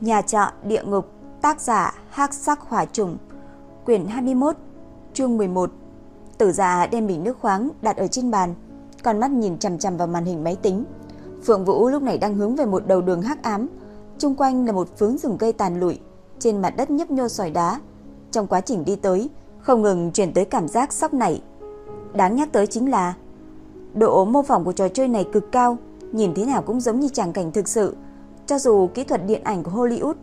Nhà trọ địa ngục, tác giả Hắc Sắc Hỏa Trùng, quyển 21, chương 11. Tử giả đem bình nước khoáng đặt ở trên bàn, con mắt nhìn chằm chằm vào màn hình máy tính. Phượng Vũ lúc này đang hướng về một đầu đường hắc ám, xung quanh là một phướng rừng cây tàn lụi, trên mặt đất nhấp nhô sỏi đá. Trong quá trình đi tới, không ngừng truyền tới cảm giác sốc nảy. Đáng nhắc tới chính là độ mô phỏng của trò chơi này cực cao, nhìn thế nào cũng giống như tràng cảnh thực sự. Cho dù kỹ thuật điện ảnh của Hollywood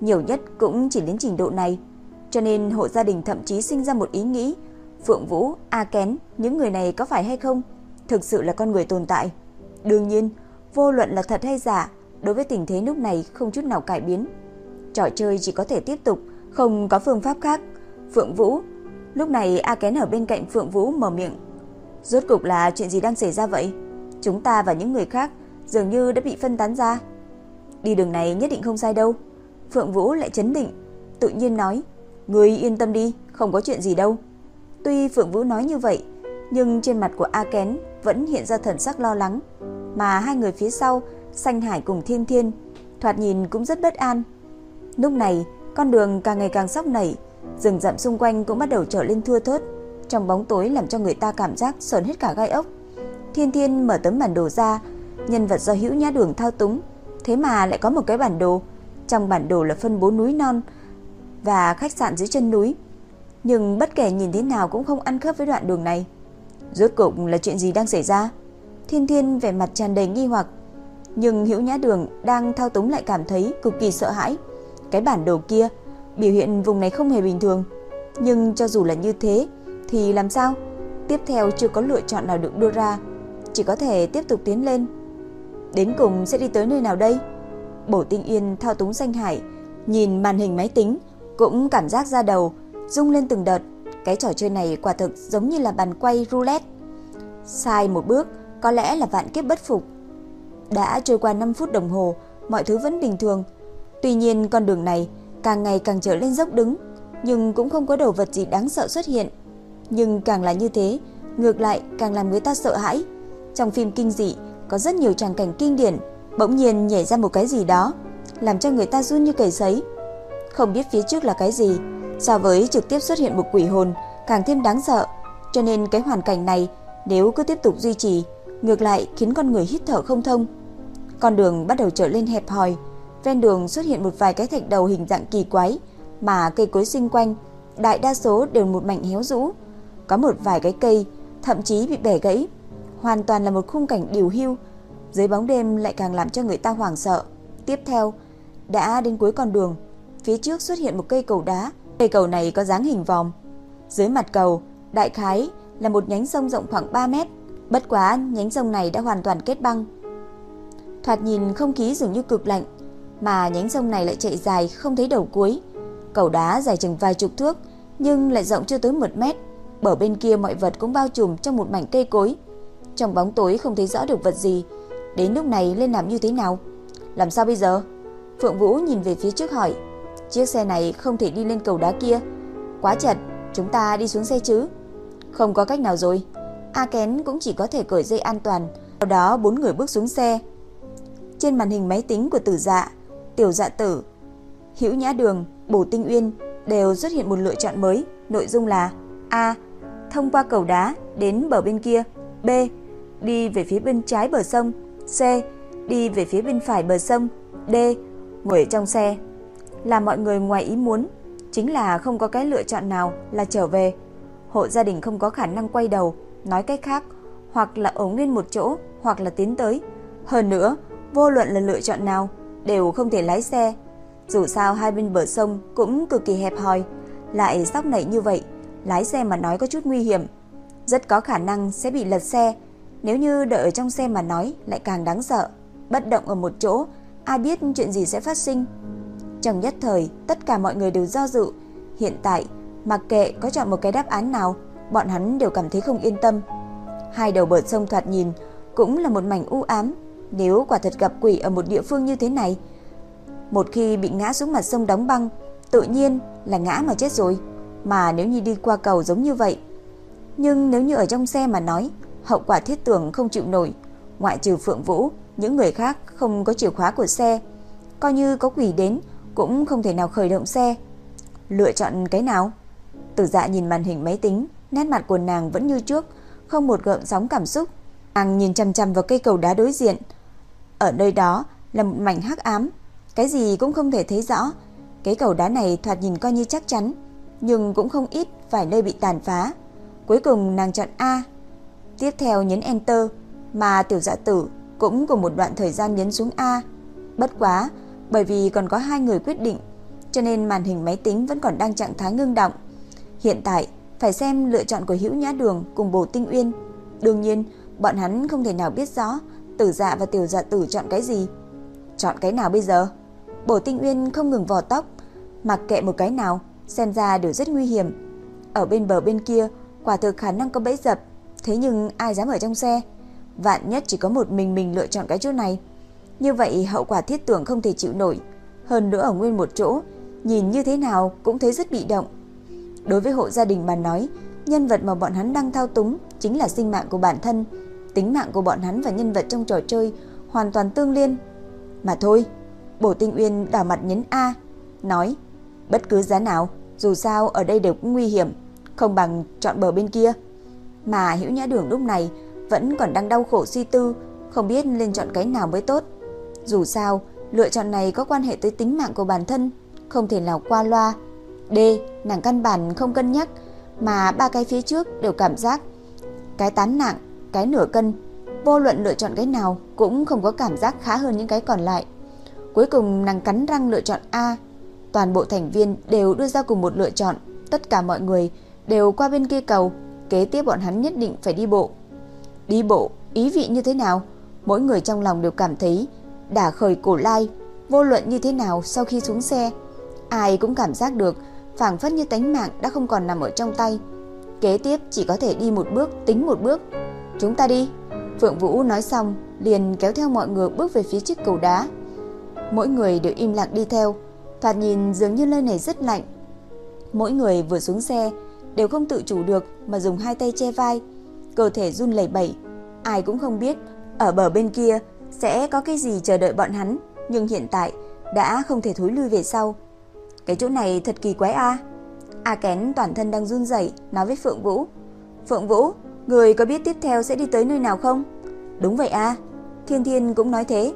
nhiều nhất cũng chỉ đến trình độ này, cho nên hộ gia đình thậm chí sinh ra một ý nghĩ, Phượng Vũ, A Kén, những người này có phải hay không, thực sự là con người tồn tại. Đương nhiên, vô luận là thật hay giả, đối với tình thế lúc này không chút nào cải biến. Trò chơi chỉ có thể tiếp tục, không có phương pháp khác. Phượng Vũ, lúc này A Kén ở bên cạnh Phượng Vũ mở miệng. Rốt cục là chuyện gì đang xảy ra vậy? Chúng ta và những người khác dường như đã bị phân tán ra. Đi đường này nhất định không sai đâu. Phượng Vũ lại chấn định, tự nhiên nói, người yên tâm đi, không có chuyện gì đâu. Tuy Phượng Vũ nói như vậy, nhưng trên mặt của A Kén vẫn hiện ra thần sắc lo lắng, mà hai người phía sau, Sanh Hải cùng Thiên Thiên, thoạt nhìn cũng rất bất an. Lúc này, con đường càng ngày càng sóc nảy, rừng rậm xung quanh cũng bắt đầu trở lên thưa thớt, trong bóng tối làm cho người ta cảm giác sờn hết cả gai ốc. Thiên Thiên mở tấm bản đồ ra, nhân vật do Hữu Nhã Đường thao túng, thế mà lại có một cái bản đồ. Trong bản đồ là phân bố núi non và khách sạn dưới chân núi, nhưng bất kể nhìn thế nào cũng không ăn khớp với đoạn đường này. Rốt cuộc là chuyện gì đang xảy ra? Thiên Thiên vẻ mặt tràn đầy nghi hoặc, nhưng Hữu Nhã Đường đang thao túng lại cảm thấy cực kỳ sợ hãi. Cái bản đồ kia biểu hiện vùng này không hề bình thường, nhưng cho dù là như thế thì làm sao? Tiếp theo chưa có lựa chọn nào được đưa ra, chỉ có thể tiếp tục tiến lên. Đến cùng sẽ đi tới nơi nào đây? Bổ Tinh Yên thao túng danh hải, nhìn màn hình máy tính, cũng cảm giác ra đầu, rung lên từng đợt. Cái trò chơi này quả thực giống như là bàn quay roulette. Sai một bước, có lẽ là vạn kiếp bất phục. Đã trôi qua 5 phút đồng hồ, mọi thứ vẫn bình thường. Tuy nhiên con đường này càng ngày càng trở lên dốc đứng, nhưng cũng không có đồ vật gì đáng sợ xuất hiện. Nhưng càng là như thế, ngược lại càng làm người ta sợ hãi. Trong phim kinh dị có rất nhiều tràng cảnh kinh điển, bỗng nhiên nhảy ra một cái gì đó, làm cho người ta run như cầy sấy. Không biết phía trước là cái gì, so với trực tiếp xuất hiện một quỷ hồn càng thêm đáng sợ, cho nên cái hoàn cảnh này nếu cứ tiếp tục duy trì, ngược lại khiến con người hít thở không thông. Con đường bắt đầu trở lên hẹp hòi, ven đường xuất hiện một vài cái thạch đầu hình dạng kỳ quái, mà cây cối xung quanh, đại đa số đều một mảnh héo rũ, có một vài cái cây thậm chí bị bẻ gãy, hoàn toàn là một khung cảnh điều hưu, dưới bóng đêm lại càng làm cho người ta hoảng sợ. Tiếp theo, đã đến cuối con đường, phía trước xuất hiện một cây cầu đá, cây cầu này có dáng hình vòng Dưới mặt cầu, đại khái là một nhánh sông rộng khoảng 3 mét, bất quá nhánh sông này đã hoàn toàn kết băng. Thoạt nhìn không khí dường như cực lạnh, mà nhánh sông này lại chạy dài không thấy đầu cuối. Cầu đá dài chừng vài chục thước, nhưng lại rộng chưa tới một mét. Bờ bên kia mọi vật cũng bao trùm trong một mảnh cây cối. Trong bóng tối không thấy rõ được vật gì. Đến lúc này lên làm như thế nào? Làm sao bây giờ? Phượng Vũ nhìn về phía trước hỏi. Chiếc xe này không thể đi lên cầu đá kia. Quá chật, chúng ta đi xuống xe chứ? Không có cách nào rồi. A Kén cũng chỉ có thể cởi dây an toàn. Sau đó bốn người bước xuống xe. Trên màn hình máy tính của tử dạ, tiểu dạ tử, Hữu Nhã Đường, Bổ Tinh Uyên đều xuất hiện một lựa chọn mới. Nội dung là A. Thông qua cầu đá đến bờ bên kia. B. Đi về phía bên trái bờ sông. C. Đi về phía bên phải bờ sông. D. Ngồi trong xe. Làm mọi người ngoài ý muốn, chính là không có cái lựa chọn nào là trở về. Hộ gia đình không có khả năng quay đầu, nói cách khác, hoặc là ở nguyên một chỗ, hoặc là tiến tới. Hơn nữa, vô luận là lựa chọn nào, đều không thể lái xe. Dù sao hai bên bờ sông cũng cực kỳ hẹp hòi, lại sóc nảy như vậy, lái xe mà nói có chút nguy hiểm, rất có khả năng sẽ bị lật xe. Nếu như đợi ở trong xe mà nói lại càng đáng sợ, bất động ở một chỗ, ai biết chuyện gì sẽ phát sinh. Trong nhất thời, tất cả mọi người đều do dự. Hiện tại, mặc kệ có chọn một cái đáp án nào, bọn hắn đều cảm thấy không yên tâm. Hai đầu bờ sông thoạt nhìn cũng là một mảnh u ám. Nếu quả thật gặp quỷ ở một địa phương như thế này, một khi bị ngã xuống mặt sông đóng băng, tự nhiên là ngã mà chết rồi. Mà nếu như đi qua cầu giống như vậy, nhưng nếu như ở trong xe mà nói, hậu quả thiết tưởng không chịu nổi. Ngoại trừ Phượng Vũ, những người khác không có chìa khóa của xe. Coi như có quỷ đến, cũng không thể nào khởi động xe. Lựa chọn cái nào? Tử dạ nhìn màn hình máy tính, nét mặt của nàng vẫn như trước, không một gợn sóng cảm xúc. Nàng nhìn chăm chăm vào cây cầu đá đối diện. Ở nơi đó là một mảnh hắc ám, cái gì cũng không thể thấy rõ. Cái cầu đá này thoạt nhìn coi như chắc chắn, nhưng cũng không ít vài nơi bị tàn phá. Cuối cùng nàng chọn A. Tiếp theo nhấn Enter, mà tiểu dạ tử cũng cùng một đoạn thời gian nhấn xuống A. Bất quá, bởi vì còn có hai người quyết định, cho nên màn hình máy tính vẫn còn đang trạng thái ngưng động. Hiện tại, phải xem lựa chọn của Hữu Nhã Đường cùng Bồ Tinh Uyên. Đương nhiên, bọn hắn không thể nào biết rõ Tử Dạ và Tiểu Dạ Tử chọn cái gì. Chọn cái nào bây giờ? Bồ Tinh Uyên không ngừng vò tóc, mặc kệ một cái nào, xem ra đều rất nguy hiểm. Ở bên bờ bên kia, quả thực khả năng có bẫy dập, thế nhưng ai dám ở trong xe? Vạn nhất chỉ có một mình mình lựa chọn cái chỗ này. Như vậy hậu quả thiết tưởng không thể chịu nổi. Hơn nữa ở nguyên một chỗ, nhìn như thế nào cũng thấy rất bị động. Đối với hộ gia đình bà nói, nhân vật mà bọn hắn đang thao túng chính là sinh mạng của bản thân. Tính mạng của bọn hắn và nhân vật trong trò chơi hoàn toàn tương liên. Mà thôi, Bổ Tinh Uyên đảo mặt nhấn A, nói, bất cứ giá nào, dù sao ở đây đều cũng nguy hiểm, không bằng chọn bờ bên kia. Mà Hữu Nhã Đường lúc này vẫn còn đang đau khổ suy tư, không biết nên chọn cái nào mới tốt. Dù sao, lựa chọn này có quan hệ tới tính mạng của bản thân, không thể nào qua loa. D, nàng căn bản không cân nhắc, mà ba cái phía trước đều cảm giác cái tán nặng, cái nửa cân, vô luận lựa chọn cái nào cũng không có cảm giác khá hơn những cái còn lại. Cuối cùng nàng cắn răng lựa chọn A. Toàn bộ thành viên đều đưa ra cùng một lựa chọn, tất cả mọi người đều qua bên kia cầu, kế tiếp bọn hắn nhất định phải đi bộ. Đi bộ, ý vị như thế nào? Mỗi người trong lòng đều cảm thấy đả khởi cổ lai, vô luận như thế nào sau khi xuống xe, ai cũng cảm giác được phảng phất như tánh mạng đã không còn nằm ở trong tay. Kế tiếp chỉ có thể đi một bước tính một bước. Chúng ta đi. Phượng Vũ nói xong, liền kéo theo mọi người bước về phía chiếc cầu đá. Mỗi người đều im lặng đi theo, thoạt nhìn dường như nơi này rất lạnh. Mỗi người vừa xuống xe đều không tự chủ được mà dùng hai tay che vai, cơ thể run lẩy bẩy. Ai cũng không biết ở bờ bên kia sẽ có cái gì chờ đợi bọn hắn, nhưng hiện tại đã không thể thối lui về sau. Cái chỗ này thật kỳ quái a. A Kén toàn thân đang run rẩy nói với Phượng Vũ. Phượng Vũ, người có biết tiếp theo sẽ đi tới nơi nào không? Đúng vậy a. Thiên Thiên cũng nói thế.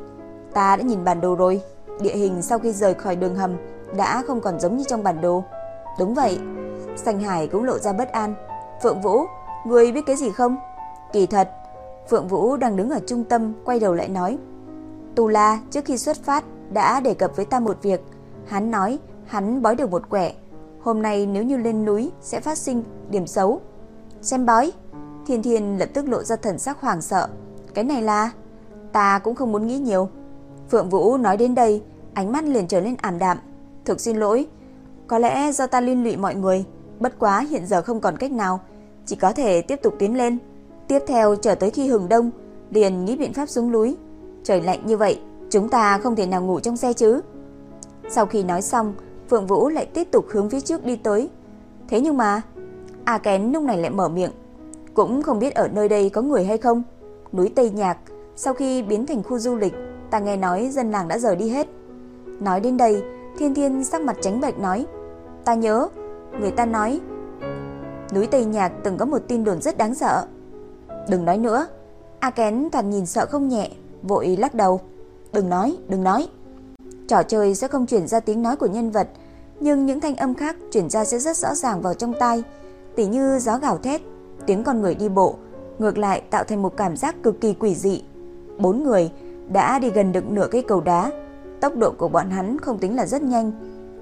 Ta đã nhìn bản đồ rồi, địa hình sau khi rời khỏi đường hầm đã không còn giống như trong bản đồ. Đúng vậy. Sành Hải cũng lộ ra bất an. Phượng Vũ, người biết cái gì không? Kỳ thật, Phượng Vũ đang đứng ở trung tâm quay đầu lại nói. Tu La trước khi xuất phát đã đề cập với ta một việc. Hắn nói hắn bói được một quẻ. Hôm nay nếu như lên núi sẽ phát sinh điểm xấu. Xem bói. Thiên Thiên lập tức lộ ra thần sắc hoảng sợ. Cái này là... Ta cũng không muốn nghĩ nhiều. Phượng Vũ nói đến đây, ánh mắt liền trở nên ảm đạm. Thực xin lỗi. Có lẽ do ta liên lụy mọi người. Bất quá hiện giờ không còn cách nào. Chỉ có thể tiếp tục tiến lên. Tiếp theo chờ tới khi hừng đông, liền nghĩ biện pháp xuống núi. Trời lạnh như vậy, chúng ta không thể nào ngủ trong xe chứ. Sau khi nói xong, Phượng Vũ lại tiếp tục hướng phía trước đi tới. Thế nhưng mà, A Kén lúc này lại mở miệng. Cũng không biết ở nơi đây có người hay không. Núi Tây Nhạc, sau khi biến thành khu du lịch, ta nghe nói dân làng đã rời đi hết. Nói đến đây, Thiên Thiên sắc mặt tránh bạch nói. Ta nhớ, người ta nói, núi Tây Nhạc từng có một tin đồn rất đáng sợ. Đừng nói nữa. A Kén toàn nhìn sợ không nhẹ, vội lắc đầu. Đừng nói, đừng nói. Trò chơi sẽ không chuyển ra tiếng nói của nhân vật, nhưng những thanh âm khác chuyển ra sẽ rất rõ ràng vào trong tai, tỉ như gió gào thét, tiếng con người đi bộ, ngược lại tạo thành một cảm giác cực kỳ quỷ dị. Bốn người đã đi gần được nửa cây cầu đá, tốc độ của bọn hắn không tính là rất nhanh,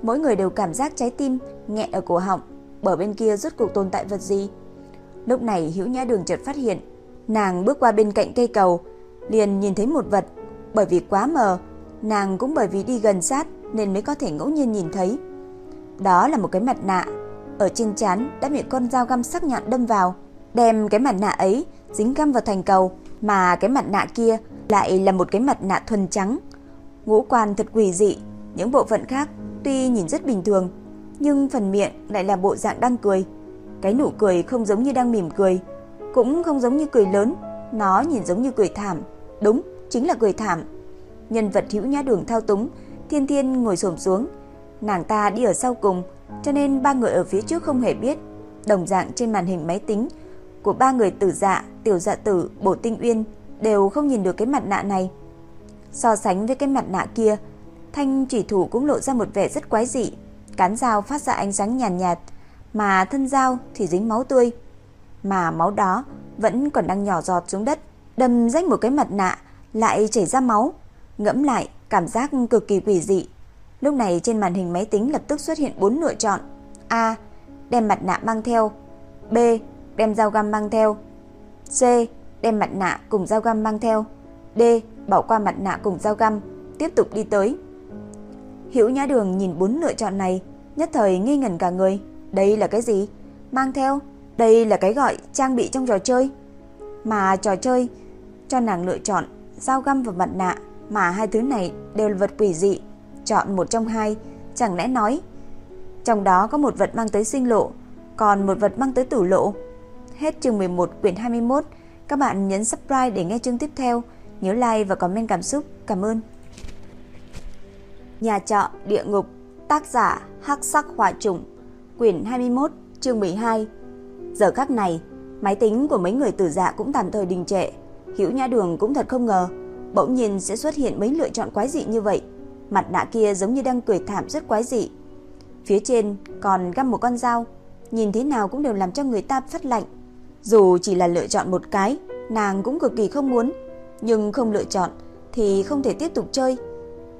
mỗi người đều cảm giác trái tim nghẹn ở cổ họng, bờ bên kia rốt cuộc tồn tại vật gì. Lúc này Hữu Nhã Đường chợt phát hiện, nàng bước qua bên cạnh cây cầu, liền nhìn thấy một vật, bởi vì quá mờ, nàng cũng bởi vì đi gần sát nên mới có thể ngẫu nhiên nhìn thấy. Đó là một cái mặt nạ, ở trên trán đã bị con dao găm sắc nhọn đâm vào, đem cái mặt nạ ấy dính găm vào thành cầu, mà cái mặt nạ kia lại là một cái mặt nạ thuần trắng. Ngũ quan thật quỷ dị, những bộ phận khác tuy nhìn rất bình thường, nhưng phần miệng lại là bộ dạng đang cười. Cái nụ cười không giống như đang mỉm cười, cũng không giống như cười lớn, nó nhìn giống như cười thảm. Đúng, chính là cười thảm. Nhân vật hữu nhã đường thao túng, thiên thiên ngồi xổm xuống, Nàng ta đi ở sau cùng, cho nên ba người ở phía trước không hề biết. Đồng dạng trên màn hình máy tính của ba người tử dạ, tiểu dạ tử, bổ tinh uyên đều không nhìn được cái mặt nạ này. So sánh với cái mặt nạ kia, thanh chỉ thủ cũng lộ ra một vẻ rất quái dị. Cán dao phát ra ánh sáng nhàn nhạt, nhạt, mà thân dao thì dính máu tươi. Mà máu đó vẫn còn đang nhỏ giọt xuống đất, đâm rách một cái mặt nạ, lại chảy ra máu. Ngẫm lại, cảm giác cực kỳ quỷ dị. Lúc này trên màn hình máy tính lập tức xuất hiện bốn lựa chọn. A. Đem mặt nạ mang theo. B. Đem dao găm mang theo. C. Đem mặt nạ cùng dao găm mang theo. D. Bỏ qua mặt nạ cùng dao găm, tiếp tục đi tới. Hiểu Nhã Đường nhìn bốn lựa chọn này, nhất thời nghi ngẩn cả người. Đây là cái gì? Mang theo? Đây là cái gọi trang bị trong trò chơi. Mà trò chơi cho nàng lựa chọn dao găm và mặt nạ, mà hai thứ này đều là vật quỷ dị. Chọn một trong hai, chẳng lẽ nói trong đó có một vật mang tới sinh lộ, còn một vật mang tới tử lộ. Hết chương 11 quyển 21. Các bạn nhấn subscribe để nghe chương tiếp theo. Nhớ like và comment cảm xúc. Cảm ơn. Nhà trọ địa ngục, tác giả Hắc Sắc Hỏa Trùng, quyển 21, chương 12. Giờ khắc này, máy tính của mấy người tử dạ cũng tạm thời đình trệ. Hữu Nhã Đường cũng thật không ngờ, bỗng nhiên sẽ xuất hiện mấy lựa chọn quái dị như vậy. Mặt nạ kia giống như đang cười thảm rất quái dị. Phía trên còn găm một con dao, nhìn thế nào cũng đều làm cho người ta phát lạnh. Dù chỉ là lựa chọn một cái, nàng cũng cực kỳ không muốn, nhưng không lựa chọn thì không thể tiếp tục chơi.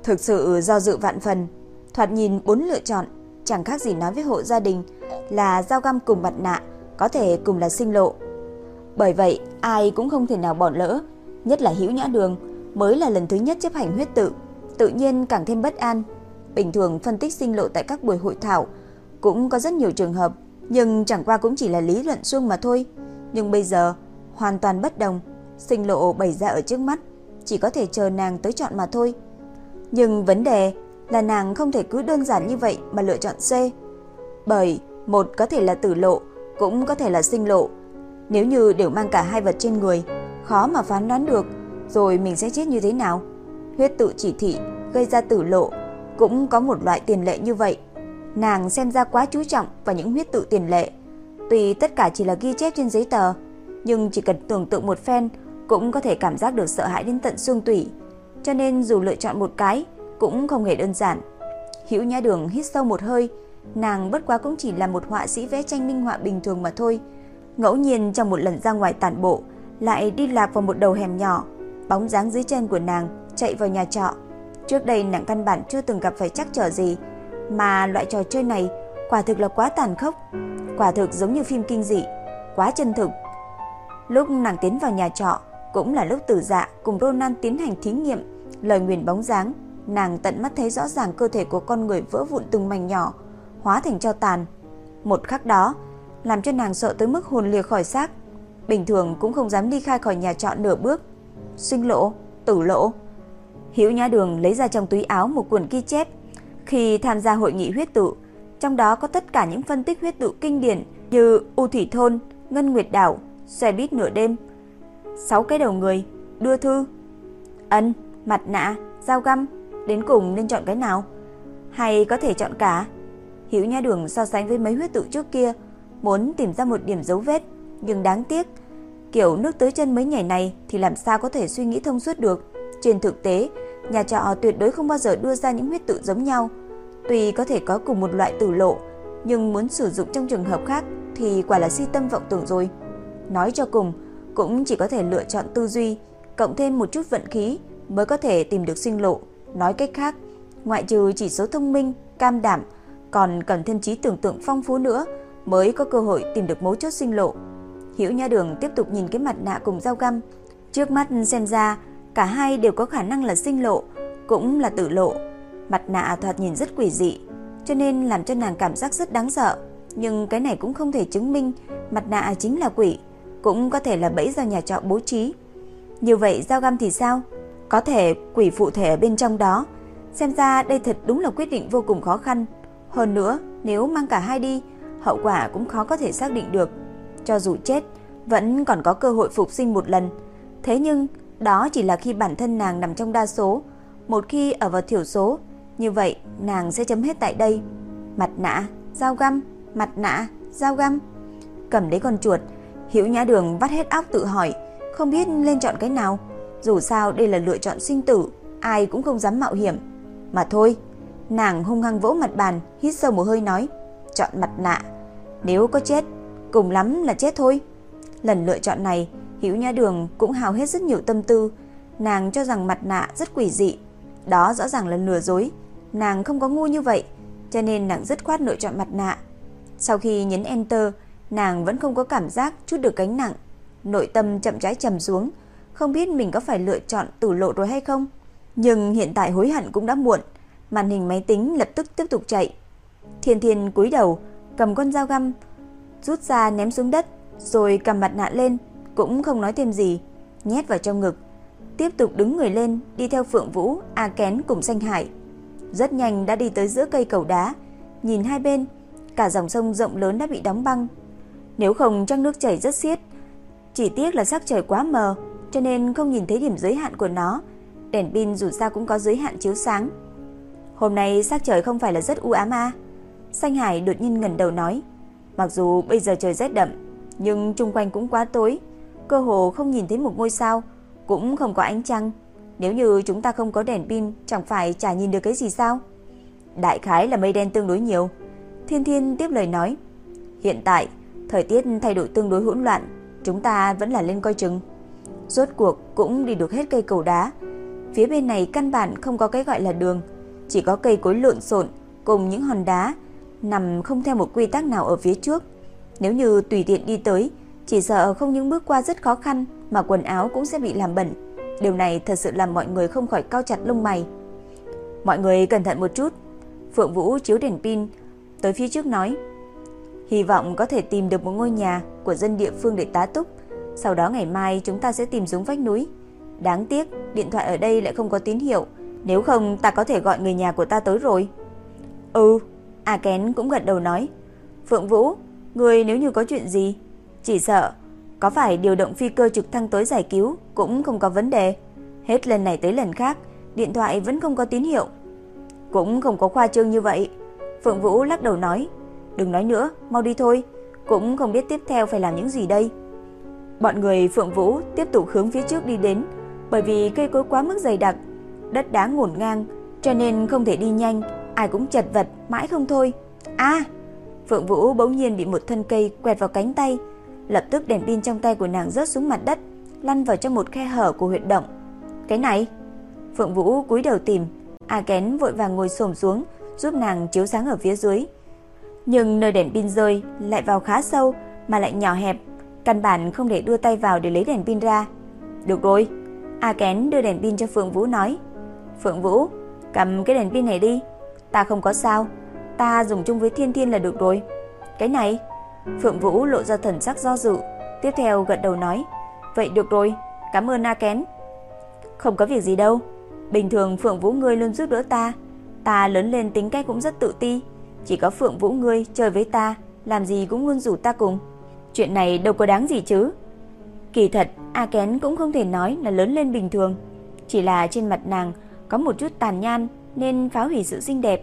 Thực sự do dự vạn phần, thoạt nhìn bốn lựa chọn, chẳng khác gì nói với hộ gia đình là dao găm cùng mặt nạ, có thể cùng là sinh lộ. Bởi vậy, ai cũng không thể nào bỏ lỡ, nhất là Hữu Nhã Đường mới là lần thứ nhất chấp hành huyết tự, tự nhiên càng thêm bất an. Bình thường phân tích sinh lộ tại các buổi hội thảo cũng có rất nhiều trường hợp, nhưng chẳng qua cũng chỉ là lý luận suông mà thôi. Nhưng bây giờ hoàn toàn bất đồng, sinh lộ bày ra ở trước mắt, chỉ có thể chờ nàng tới chọn mà thôi. Nhưng vấn đề là nàng không thể cứ đơn giản như vậy mà lựa chọn C. Bởi một có thể là tử lộ, cũng có thể là sinh lộ. Nếu như đều mang cả hai vật trên người, khó mà phán đoán được rồi mình sẽ chết như thế nào. Huyết tự chỉ thị gây ra tử lộ cũng có một loại tiền lệ như vậy. Nàng xem ra quá chú trọng vào những huyết tự tiền lệ. Tuy tất cả chỉ là ghi chép trên giấy tờ, nhưng chỉ cần tưởng tượng một phen cũng có thể cảm giác được sợ hãi đến tận xương tủy. Cho nên dù lựa chọn một cái cũng không hề đơn giản. Hữu Nhã Đường hít sâu một hơi, nàng bất quá cũng chỉ là một họa sĩ vẽ tranh minh họa bình thường mà thôi. Ngẫu nhiên trong một lần ra ngoài tản bộ, lại đi lạc vào một đầu hẻm nhỏ, bóng dáng dưới chân của nàng chạy vào nhà trọ. Trước đây nàng căn bản chưa từng gặp phải chắc trở gì, mà loại trò chơi này quả thực là quá tàn khốc, quả thực giống như phim kinh dị, quá chân thực. Lúc nàng tiến vào nhà trọ, cũng là lúc Tử Dạ cùng Ronan tiến hành thí nghiệm lời nguyền bóng dáng, nàng tận mắt thấy rõ ràng cơ thể của con người vỡ vụn từng mảnh nhỏ, hóa thành cho tàn. Một khắc đó, làm cho nàng sợ tới mức hồn lìa khỏi xác, bình thường cũng không dám đi khai khỏi nhà trọ nửa bước. Sinh lộ, tử lộ. Hiếu Nhã Đường lấy ra trong túi áo một cuốn ghi chép khi tham gia hội nghị huyết tự, trong đó có tất cả những phân tích huyết tự kinh điển như U thủy thôn, Ngân Nguyệt đảo, xe bít nửa đêm, sáu cái đầu người, đưa thư, ân, mặt nạ, dao găm, đến cùng nên chọn cái nào? Hay có thể chọn cả? Hiểu Nha Đường so sánh với mấy huyết tự trước kia, muốn tìm ra một điểm dấu vết, nhưng đáng tiếc, kiểu nước tới chân mấy nhảy này thì làm sao có thể suy nghĩ thông suốt được. Trên thực tế, nhà trọ tuyệt đối không bao giờ đưa ra những huyết tự giống nhau. Tuy có thể có cùng một loại tử lộ, nhưng muốn sử dụng trong trường hợp khác thì quả là si tâm vọng tưởng rồi. Nói cho cùng, cũng chỉ có thể lựa chọn tư duy, cộng thêm một chút vận khí mới có thể tìm được sinh lộ. Nói cách khác, ngoại trừ chỉ số thông minh, cam đảm, còn cần thêm trí tưởng tượng phong phú nữa mới có cơ hội tìm được mấu chốt sinh lộ. Hiểu Nha Đường tiếp tục nhìn cái mặt nạ cùng dao găm, trước mắt xem ra cả hai đều có khả năng là sinh lộ, cũng là tử lộ. Mặt nạ thoạt nhìn rất quỷ dị, cho nên làm cho nàng cảm giác rất đáng sợ, nhưng cái này cũng không thể chứng minh mặt nạ chính là quỷ, cũng có thể là bẫy do nhà trọ bố trí. Như vậy dao găm thì sao? Có thể quỷ phụ thể ở bên trong đó. Xem ra đây thật đúng là quyết định vô cùng khó khăn. Hơn nữa, nếu mang cả hai đi, hậu quả cũng khó có thể xác định được. Cho dù chết, vẫn còn có cơ hội phục sinh một lần. Thế nhưng, đó chỉ là khi bản thân nàng nằm trong đa số. Một khi ở vào thiểu số, Như vậy, nàng sẽ chấm hết tại đây. Mặt nạ, dao găm, mặt nạ, dao găm. Cầm lấy con chuột, Hiểu Nhã Đường vắt hết óc tự hỏi, không biết lên chọn cái nào. Dù sao đây là lựa chọn sinh tử, ai cũng không dám mạo hiểm. Mà thôi, nàng hung hăng vỗ mặt bàn, hít sâu một hơi nói, chọn mặt nạ. Nếu có chết, cùng lắm là chết thôi. Lần lựa chọn này, Hiểu Nhã Đường cũng hào hết rất nhiều tâm tư, nàng cho rằng mặt nạ rất quỷ dị, đó rõ ràng là lừa dối, nàng không có ngu như vậy, cho nên nàng dứt khoát lựa chọn mặt nạ. Sau khi nhấn enter, nàng vẫn không có cảm giác chút được gánh nặng, nội tâm chậm rãi trầm xuống, không biết mình có phải lựa chọn tử lộ rồi hay không. Nhưng hiện tại hối hận cũng đã muộn, màn hình máy tính lập tức tiếp tục chạy. Thiên Thiên cúi đầu, cầm con dao găm, rút ra ném xuống đất, rồi cầm mặt nạ lên, cũng không nói thêm gì, nhét vào trong ngực, tiếp tục đứng người lên, đi theo Phượng Vũ, A Kén cùng Xanh Hải. Rất nhanh đã đi tới giữa cây cầu đá, nhìn hai bên, cả dòng sông rộng lớn đã bị đóng băng. Nếu không chắc nước chảy rất xiết, chỉ tiếc là sắc trời quá mờ, cho nên không nhìn thấy điểm giới hạn của nó. Đèn pin dù sao cũng có giới hạn chiếu sáng. Hôm nay sắc trời không phải là rất u ám à? Xanh Hải đột nhiên ngẩng đầu nói, mặc dù bây giờ trời rét đậm, nhưng xung quanh cũng quá tối, cơ hồ không nhìn thấy một ngôi sao, cũng không có ánh trăng. Nếu như chúng ta không có đèn pin, chẳng phải chả nhìn được cái gì sao? Đại khái là mây đen tương đối nhiều. Thiên Thiên tiếp lời nói, hiện tại thời tiết thay đổi tương đối hỗn loạn, chúng ta vẫn là lên coi chừng. Rốt cuộc cũng đi được hết cây cầu đá. Phía bên này căn bản không có cái gọi là đường, chỉ có cây cối lộn xộn cùng những hòn đá nằm không theo một quy tắc nào ở phía trước. Nếu như tùy tiện đi tới, chỉ sợ không những bước qua rất khó khăn mà quần áo cũng sẽ bị làm bẩn. Điều này thật sự làm mọi người không khỏi cao chặt lông mày. Mọi người cẩn thận một chút. Phượng Vũ chiếu đèn pin tới phía trước nói: "Hy vọng có thể tìm được một ngôi nhà của dân địa phương để tá túc, sau đó ngày mai chúng ta sẽ tìm xuống vách núi. Đáng tiếc, điện thoại ở đây lại không có tín hiệu, nếu không ta có thể gọi người nhà của ta tới rồi." "Ừ." A Kén cũng gật đầu nói: "Phượng Vũ, người nếu như có chuyện gì, chỉ sợ có phải điều động phi cơ trực thăng tới giải cứu cũng không có vấn đề. Hết lần này tới lần khác, điện thoại vẫn không có tín hiệu. Cũng không có khoa trương như vậy. Phượng Vũ lắc đầu nói, đừng nói nữa, mau đi thôi, cũng không biết tiếp theo phải làm những gì đây. Bọn người Phượng Vũ tiếp tục hướng phía trước đi đến, bởi vì cây cối quá mức dày đặc, đất đá ngổn ngang, cho nên không thể đi nhanh, ai cũng chật vật mãi không thôi. A! Phượng Vũ bỗng nhiên bị một thân cây quẹt vào cánh tay, Lập tức đèn pin trong tay của nàng rớt xuống mặt đất, lăn vào trong một khe hở của huyệt động. Cái này? Phượng Vũ cúi đầu tìm, A Kén vội vàng ngồi xổm xuống, giúp nàng chiếu sáng ở phía dưới. Nhưng nơi đèn pin rơi lại vào khá sâu mà lại nhỏ hẹp, căn bản không để đưa tay vào để lấy đèn pin ra. Được rồi, A Kén đưa đèn pin cho Phượng Vũ nói. Phượng Vũ, cầm cái đèn pin này đi, ta không có sao, ta dùng chung với Thiên Thiên là được rồi. Cái này, Phượng Vũ lộ ra thần sắc do dự, tiếp theo gật đầu nói, "Vậy được rồi, cảm ơn A Kén." "Không có việc gì đâu, bình thường Phượng Vũ ngươi luôn giúp đỡ ta, ta lớn lên tính cách cũng rất tự ti, chỉ có Phượng Vũ ngươi chơi với ta, làm gì cũng luôn rủ ta cùng. Chuyện này đâu có đáng gì chứ?" Kỳ thật, A Kén cũng không thể nói là lớn lên bình thường, chỉ là trên mặt nàng có một chút tàn nhan nên phá hủy sự xinh đẹp.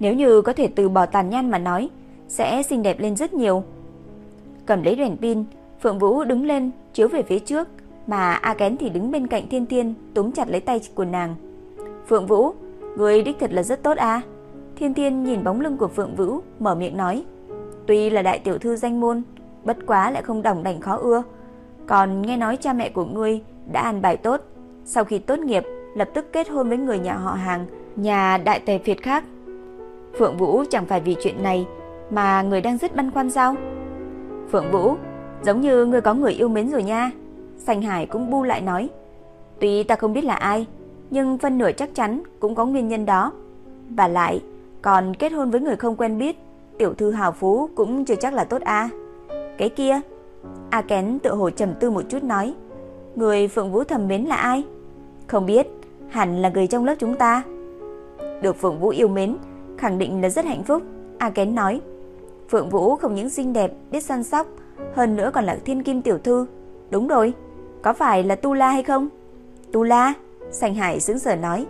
Nếu như có thể từ bỏ tàn nhan mà nói, sẽ xinh đẹp lên rất nhiều. Cầm lấy đèn pin, Phượng Vũ đứng lên, chiếu về phía trước, mà A Kén thì đứng bên cạnh Thiên Thiên, túm chặt lấy tay của nàng. "Phượng Vũ, người đích thật là rất tốt a." Thiên Thiên nhìn bóng lưng của Phượng Vũ, mở miệng nói: "Tuy là đại tiểu thư danh môn, bất quá lại không đồng đảnh khó ưa, còn nghe nói cha mẹ của ngươi đã an bài tốt, sau khi tốt nghiệp lập tức kết hôn với người nhà họ hàng, nhà đại tề phiệt khác." Phượng Vũ chẳng phải vì chuyện này mà người đang rất băn khoăn sao? Phượng Vũ, giống như người có người yêu mến rồi nha. Sành Hải cũng bu lại nói. Tuy ta không biết là ai, nhưng phân nửa chắc chắn cũng có nguyên nhân đó. Và lại, còn kết hôn với người không quen biết, tiểu thư hào phú cũng chưa chắc là tốt a. Cái kia, A Kén tự hồ trầm tư một chút nói, người Phượng Vũ thầm mến là ai? Không biết, hẳn là người trong lớp chúng ta. Được Phượng Vũ yêu mến, khẳng định là rất hạnh phúc, A Kén nói. Phượng Vũ không những xinh đẹp, biết săn sóc, hơn nữa còn là thiên kim tiểu thư. Đúng rồi, có phải là Tu La hay không? Tu La? Sành Hải sững sờ nói.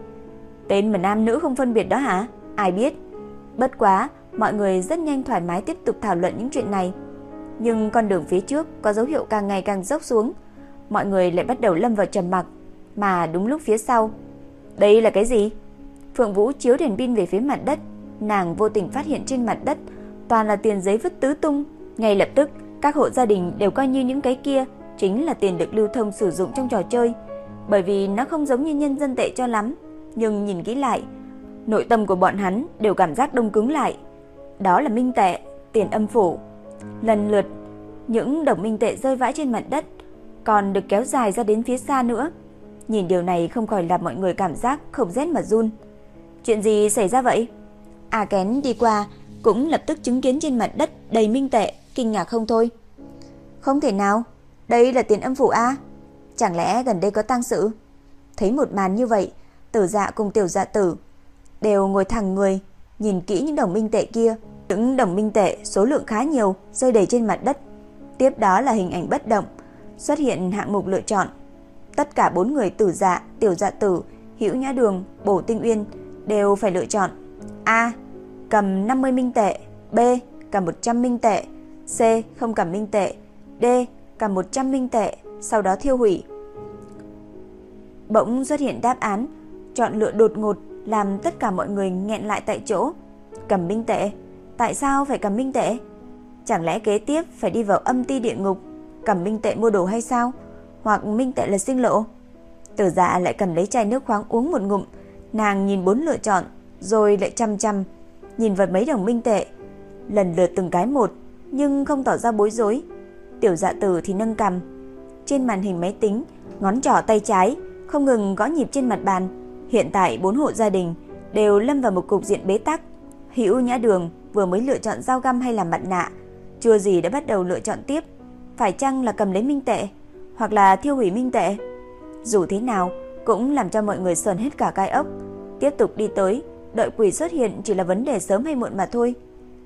Tên mà nam nữ không phân biệt đó hả? Ai biết? Bất quá, mọi người rất nhanh thoải mái tiếp tục thảo luận những chuyện này. Nhưng con đường phía trước có dấu hiệu càng ngày càng dốc xuống. Mọi người lại bắt đầu lâm vào trầm mặc, mà đúng lúc phía sau. Đây là cái gì? Phượng Vũ chiếu đèn pin về phía mặt đất, nàng vô tình phát hiện trên mặt đất toàn là tiền giấy vứt tứ tung. Ngay lập tức, các hộ gia đình đều coi như những cái kia chính là tiền được lưu thông sử dụng trong trò chơi, bởi vì nó không giống như nhân dân tệ cho lắm, nhưng nhìn kỹ lại, nội tâm của bọn hắn đều cảm giác đông cứng lại. Đó là minh tệ, tiền âm phủ. Lần lượt, những đồng minh tệ rơi vãi trên mặt đất, còn được kéo dài ra đến phía xa nữa. Nhìn điều này không khỏi làm mọi người cảm giác không rét mà run. Chuyện gì xảy ra vậy? A Kén đi qua, cũng lập tức chứng kiến trên mặt đất đầy minh tệ, kinh ngạc không thôi. Không thể nào, đây là tiền âm phủ A. Chẳng lẽ gần đây có tang sự? Thấy một màn như vậy, tử dạ cùng tiểu dạ tử đều ngồi thẳng người, nhìn kỹ những đồng minh tệ kia. Những đồng minh tệ số lượng khá nhiều rơi đầy trên mặt đất. Tiếp đó là hình ảnh bất động, xuất hiện hạng mục lựa chọn. Tất cả bốn người tử dạ, tiểu dạ tử, hữu nhã đường, bổ tinh uyên đều phải lựa chọn. A. Cầm 50 minh tệ. B. Cầm 100 minh tệ. C. Không cầm minh tệ. D. Cầm 100 minh tệ, sau đó thiêu hủy. Bỗng xuất hiện đáp án, chọn lựa đột ngột làm tất cả mọi người nghẹn lại tại chỗ. Cầm minh tệ? Tại sao phải cầm minh tệ? Chẳng lẽ kế tiếp phải đi vào âm ti địa ngục, cầm minh tệ mua đồ hay sao? Hoặc minh tệ là sinh lộ? Tử dạ lại cầm lấy chai nước khoáng uống một ngụm, nàng nhìn bốn lựa chọn, rồi lại chăm chăm, nhìn vào mấy đồng minh tệ, lần lượt từng cái một, nhưng không tỏ ra bối rối. Tiểu dạ tử thì nâng cầm. Trên màn hình máy tính, ngón trỏ tay trái không ngừng gõ nhịp trên mặt bàn. Hiện tại bốn hộ gia đình đều lâm vào một cục diện bế tắc. Hữu Nhã Đường vừa mới lựa chọn dao găm hay là mặt nạ, chưa gì đã bắt đầu lựa chọn tiếp, phải chăng là cầm lấy minh tệ hoặc là thiêu hủy minh tệ. Dù thế nào cũng làm cho mọi người sờn hết cả gai ốc. Tiếp tục đi tới, đợi quỷ xuất hiện chỉ là vấn đề sớm hay muộn mà thôi.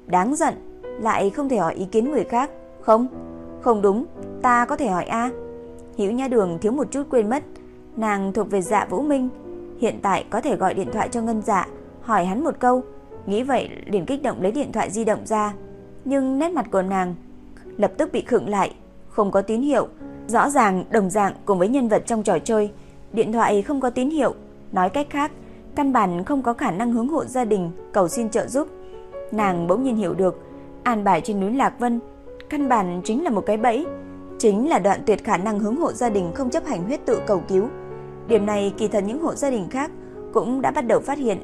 Đáng giận, lại không thể hỏi ý kiến người khác. Không, không đúng, ta có thể hỏi a. Hữu Nha Đường thiếu một chút quên mất, nàng thuộc về Dạ Vũ Minh, hiện tại có thể gọi điện thoại cho Ngân Dạ, hỏi hắn một câu. Nghĩ vậy liền kích động lấy điện thoại di động ra, nhưng nét mặt của nàng lập tức bị khựng lại, không có tín hiệu, rõ ràng đồng dạng cùng với nhân vật trong trò chơi, điện thoại không có tín hiệu, nói cách khác, căn bản không có khả năng hướng hộ gia đình cầu xin trợ giúp. Nàng bỗng nhiên hiểu được, an bài trên núi Lạc Vân căn bản chính là một cái bẫy, chính là đoạn tuyệt khả năng hướng hộ gia đình không chấp hành huyết tự cầu cứu. Điểm này kỳ thật những hộ gia đình khác cũng đã bắt đầu phát hiện.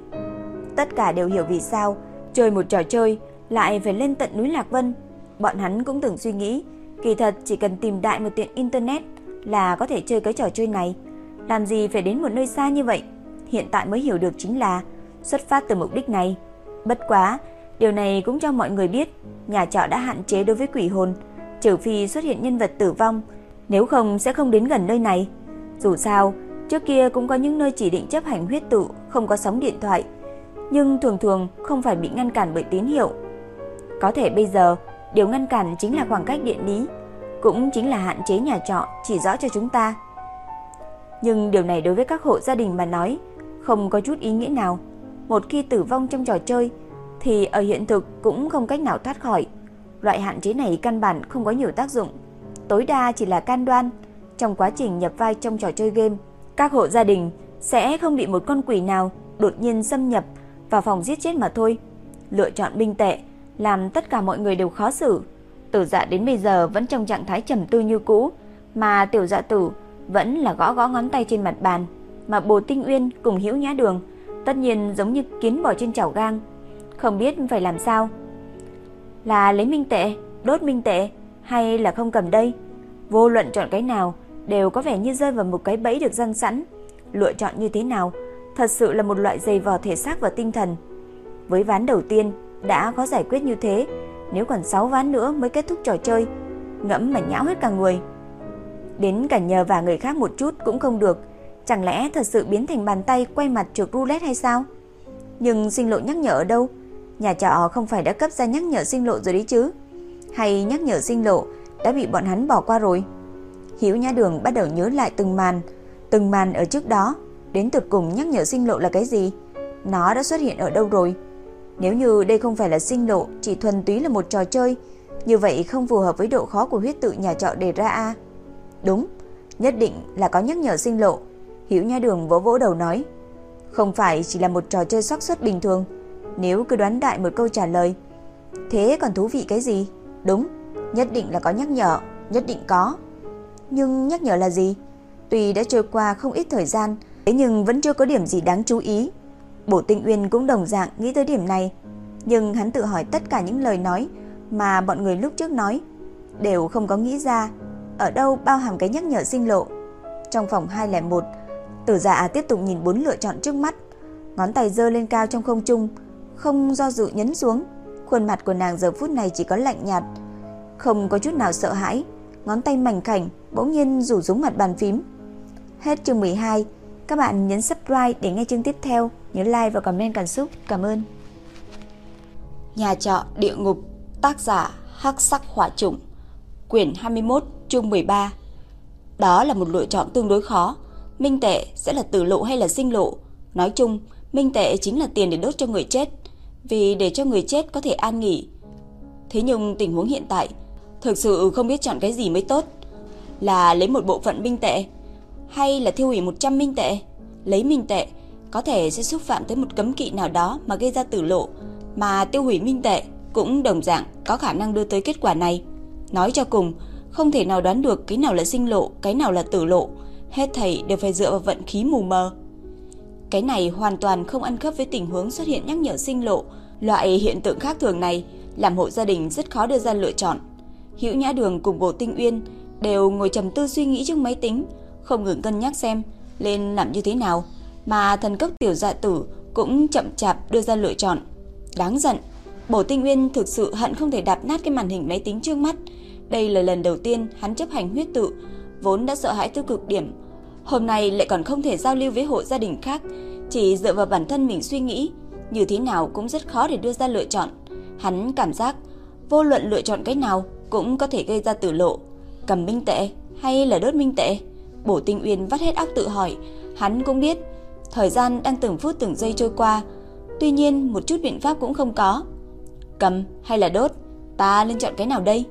Tất cả đều hiểu vì sao chơi một trò chơi lại phải lên tận núi Lạc Vân. Bọn hắn cũng từng suy nghĩ, kỳ thật chỉ cần tìm đại một tiện internet là có thể chơi cái trò chơi này. Làm gì phải đến một nơi xa như vậy? Hiện tại mới hiểu được chính là xuất phát từ mục đích này. Bất quá, điều này cũng cho mọi người biết nhà trọ đã hạn chế đối với quỷ hồn, trừ phi xuất hiện nhân vật tử vong, nếu không sẽ không đến gần nơi này. Dù sao, trước kia cũng có những nơi chỉ định chấp hành huyết tự, không có sóng điện thoại, nhưng thường thường không phải bị ngăn cản bởi tín hiệu. Có thể bây giờ, điều ngăn cản chính là khoảng cách điện lý, cũng chính là hạn chế nhà trọ chỉ rõ cho chúng ta. Nhưng điều này đối với các hộ gia đình mà nói, không có chút ý nghĩa nào. Một khi tử vong trong trò chơi, thì ở hiện thực cũng không cách nào thoát khỏi. Loại hạn chế này căn bản không có nhiều tác dụng, tối đa chỉ là can đoan trong quá trình nhập vai trong trò chơi game, các hộ gia đình sẽ không bị một con quỷ nào đột nhiên xâm nhập vào phòng giết chết mà thôi. Lựa chọn binh tệ làm tất cả mọi người đều khó xử. Tử Dạ đến bây giờ vẫn trong trạng thái trầm tư như cũ, mà Tiểu Dạ Tử vẫn là gõ gõ ngón tay trên mặt bàn, mà Bồ Tinh Uyên cùng Hữu Nhã Đường tất nhiên giống như kiến bò trên chảo gang, không biết phải làm sao. Là lấy minh tệ, đốt minh tệ hay là không cầm đây? Vô luận chọn cái nào đều có vẻ như rơi vào một cái bẫy được răng sẵn. Lựa chọn như thế nào thật sự là một loại dày vò thể xác và tinh thần. Với ván đầu tiên đã có giải quyết như thế, nếu còn 6 ván nữa mới kết thúc trò chơi, ngẫm mà nhão hết cả người. Đến cả nhờ và người khác một chút cũng không được, chẳng lẽ thật sự biến thành bàn tay quay mặt trượt roulette hay sao? Nhưng sinh lộ nhắc nhở ở đâu? Nhà trọ không phải đã cấp ra nhắc nhở sinh lộ rồi đấy chứ? Hay nhắc nhở sinh lộ đã bị bọn hắn bỏ qua rồi? Hiếu Nhã Đường bắt đầu nhớ lại từng màn, từng màn ở trước đó, đến tuyệt cùng nhắc nhở sinh lộ là cái gì? Nó đã xuất hiện ở đâu rồi? Nếu như đây không phải là sinh lộ, chỉ thuần túy là một trò chơi, như vậy không phù hợp với độ khó của huyết tự nhà trọ đề ra a. Đúng, nhất định là có nhắc nhở sinh lộ. Hiểu Nha Đường vỗ vỗ đầu nói, không phải chỉ là một trò chơi xác suất bình thường, nếu cứ đoán đại một câu trả lời, thế còn thú vị cái gì? Đúng, nhất định là có nhắc nhở, nhất định có. Nhưng nhắc nhở là gì? Tuy đã trôi qua không ít thời gian, thế nhưng vẫn chưa có điểm gì đáng chú ý. Bổ Tinh Uyên cũng đồng dạng nghĩ tới điểm này, nhưng hắn tự hỏi tất cả những lời nói mà bọn người lúc trước nói đều không có nghĩ ra ở đâu bao hàm cái nhắc nhở sinh lộ. Trong phòng 201, Tử Dạ tiếp tục nhìn bốn lựa chọn trước mắt, ngón tay giơ lên cao trong không trung, không do dự nhấn xuống. Khuôn mặt của nàng giờ phút này chỉ có lạnh nhạt, không có chút nào sợ hãi, ngón tay mảnh khảnh bỗng nhiên rủ xuống mặt bàn phím. Hết chương 12, các bạn nhấn subscribe để nghe chương tiếp theo, nhớ like và comment cảm xúc. Cảm ơn. Nhà trọ địa ngục, tác giả Hắc Sắc Hỏa Chủng, quyển 21, chương 13. Đó là một lựa chọn tương đối khó, minh tệ sẽ là tử lộ hay là sinh lộ? Nói chung, minh tệ chính là tiền để đốt cho người chết, vì để cho người chết có thể an nghỉ. Thế nhưng tình huống hiện tại, thực sự không biết chọn cái gì mới tốt. Là lấy một bộ phận minh tệ hay là thiêu hủy 100 minh tệ? Lấy minh tệ có thể sẽ xúc phạm tới một cấm kỵ nào đó mà gây ra tử lộ, mà tiêu hủy minh tệ cũng đồng dạng có khả năng đưa tới kết quả này. Nói cho cùng, không thể nào đoán được cái nào là sinh lộ, cái nào là tử lộ, hết thảy đều phải dựa vào vận khí mù mờ. Cái này hoàn toàn không ăn khớp với tình huống xuất hiện nhắc nhở sinh lộ, loại hiện tượng khác thường này làm hộ gia đình rất khó đưa ra lựa chọn. Hữu Nhã Đường cùng Bồ Tinh Uyên đều ngồi trầm tư suy nghĩ trước máy tính, không ngừng cân nhắc xem lên làm như thế nào, mà thần cấp tiểu dạ tử cũng chậm chạp đưa ra lựa chọn. Đáng giận, Bổ Tinh nguyên thực sự hận không thể đạp nát cái màn hình máy tính trước mắt. Đây là lần đầu tiên hắn chấp hành huyết tự, vốn đã sợ hãi tiêu cực điểm. Hôm nay lại còn không thể giao lưu với hộ gia đình khác, chỉ dựa vào bản thân mình suy nghĩ, như thế nào cũng rất khó để đưa ra lựa chọn. Hắn cảm giác vô luận lựa chọn cái nào cũng có thể gây ra tử lộ, cầm minh tệ hay là đốt minh tệ. Bổ Tinh Uyên vắt hết óc tự hỏi, hắn cũng biết thời gian đang từng phút từng giây trôi qua, tuy nhiên một chút biện pháp cũng không có. Cầm hay là đốt, ta nên chọn cái nào đây?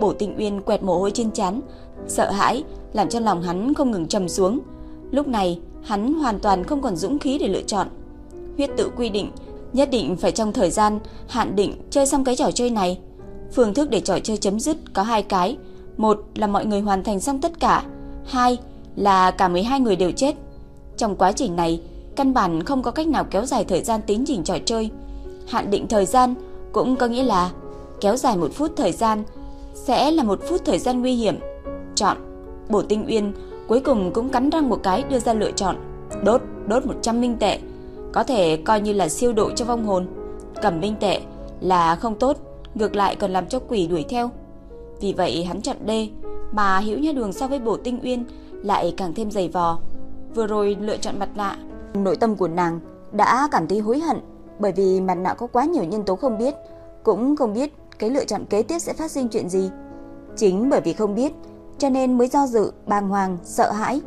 Bổ Tinh Uyên quẹt mồ hôi trên trán, sợ hãi làm cho lòng hắn không ngừng trầm xuống. Lúc này, hắn hoàn toàn không còn dũng khí để lựa chọn. Huyết tự quy định, nhất định phải trong thời gian hạn định chơi xong cái trò chơi này. Phương thức để trò chơi chấm dứt có hai cái, một là mọi người hoàn thành xong tất cả, hai là cả 12 người đều chết. Trong quá trình này, căn bản không có cách nào kéo dài thời gian tiến trình trò chơi. Hạn định thời gian cũng có nghĩa là kéo dài một phút thời gian sẽ là một phút thời gian nguy hiểm. Chọn. Bổ Tinh Uyên cuối cùng cũng cắn răng một cái đưa ra lựa chọn. Đốt, đốt 100 minh tệ. Có thể coi như là siêu độ cho vong hồn. Cầm minh tệ là không tốt, ngược lại còn làm cho quỷ đuổi theo. Vì vậy hắn chọn D, mà Hữu Nha Đường so với Bổ Tinh Uyên lại càng thêm dày vò. Vừa rồi lựa chọn mặt nạ, nội tâm của nàng đã cảm thấy hối hận bởi vì mặt nạ có quá nhiều nhân tố không biết, cũng không biết cái lựa chọn kế tiếp sẽ phát sinh chuyện gì. Chính bởi vì không biết, cho nên mới do dự, bàng hoàng, sợ hãi.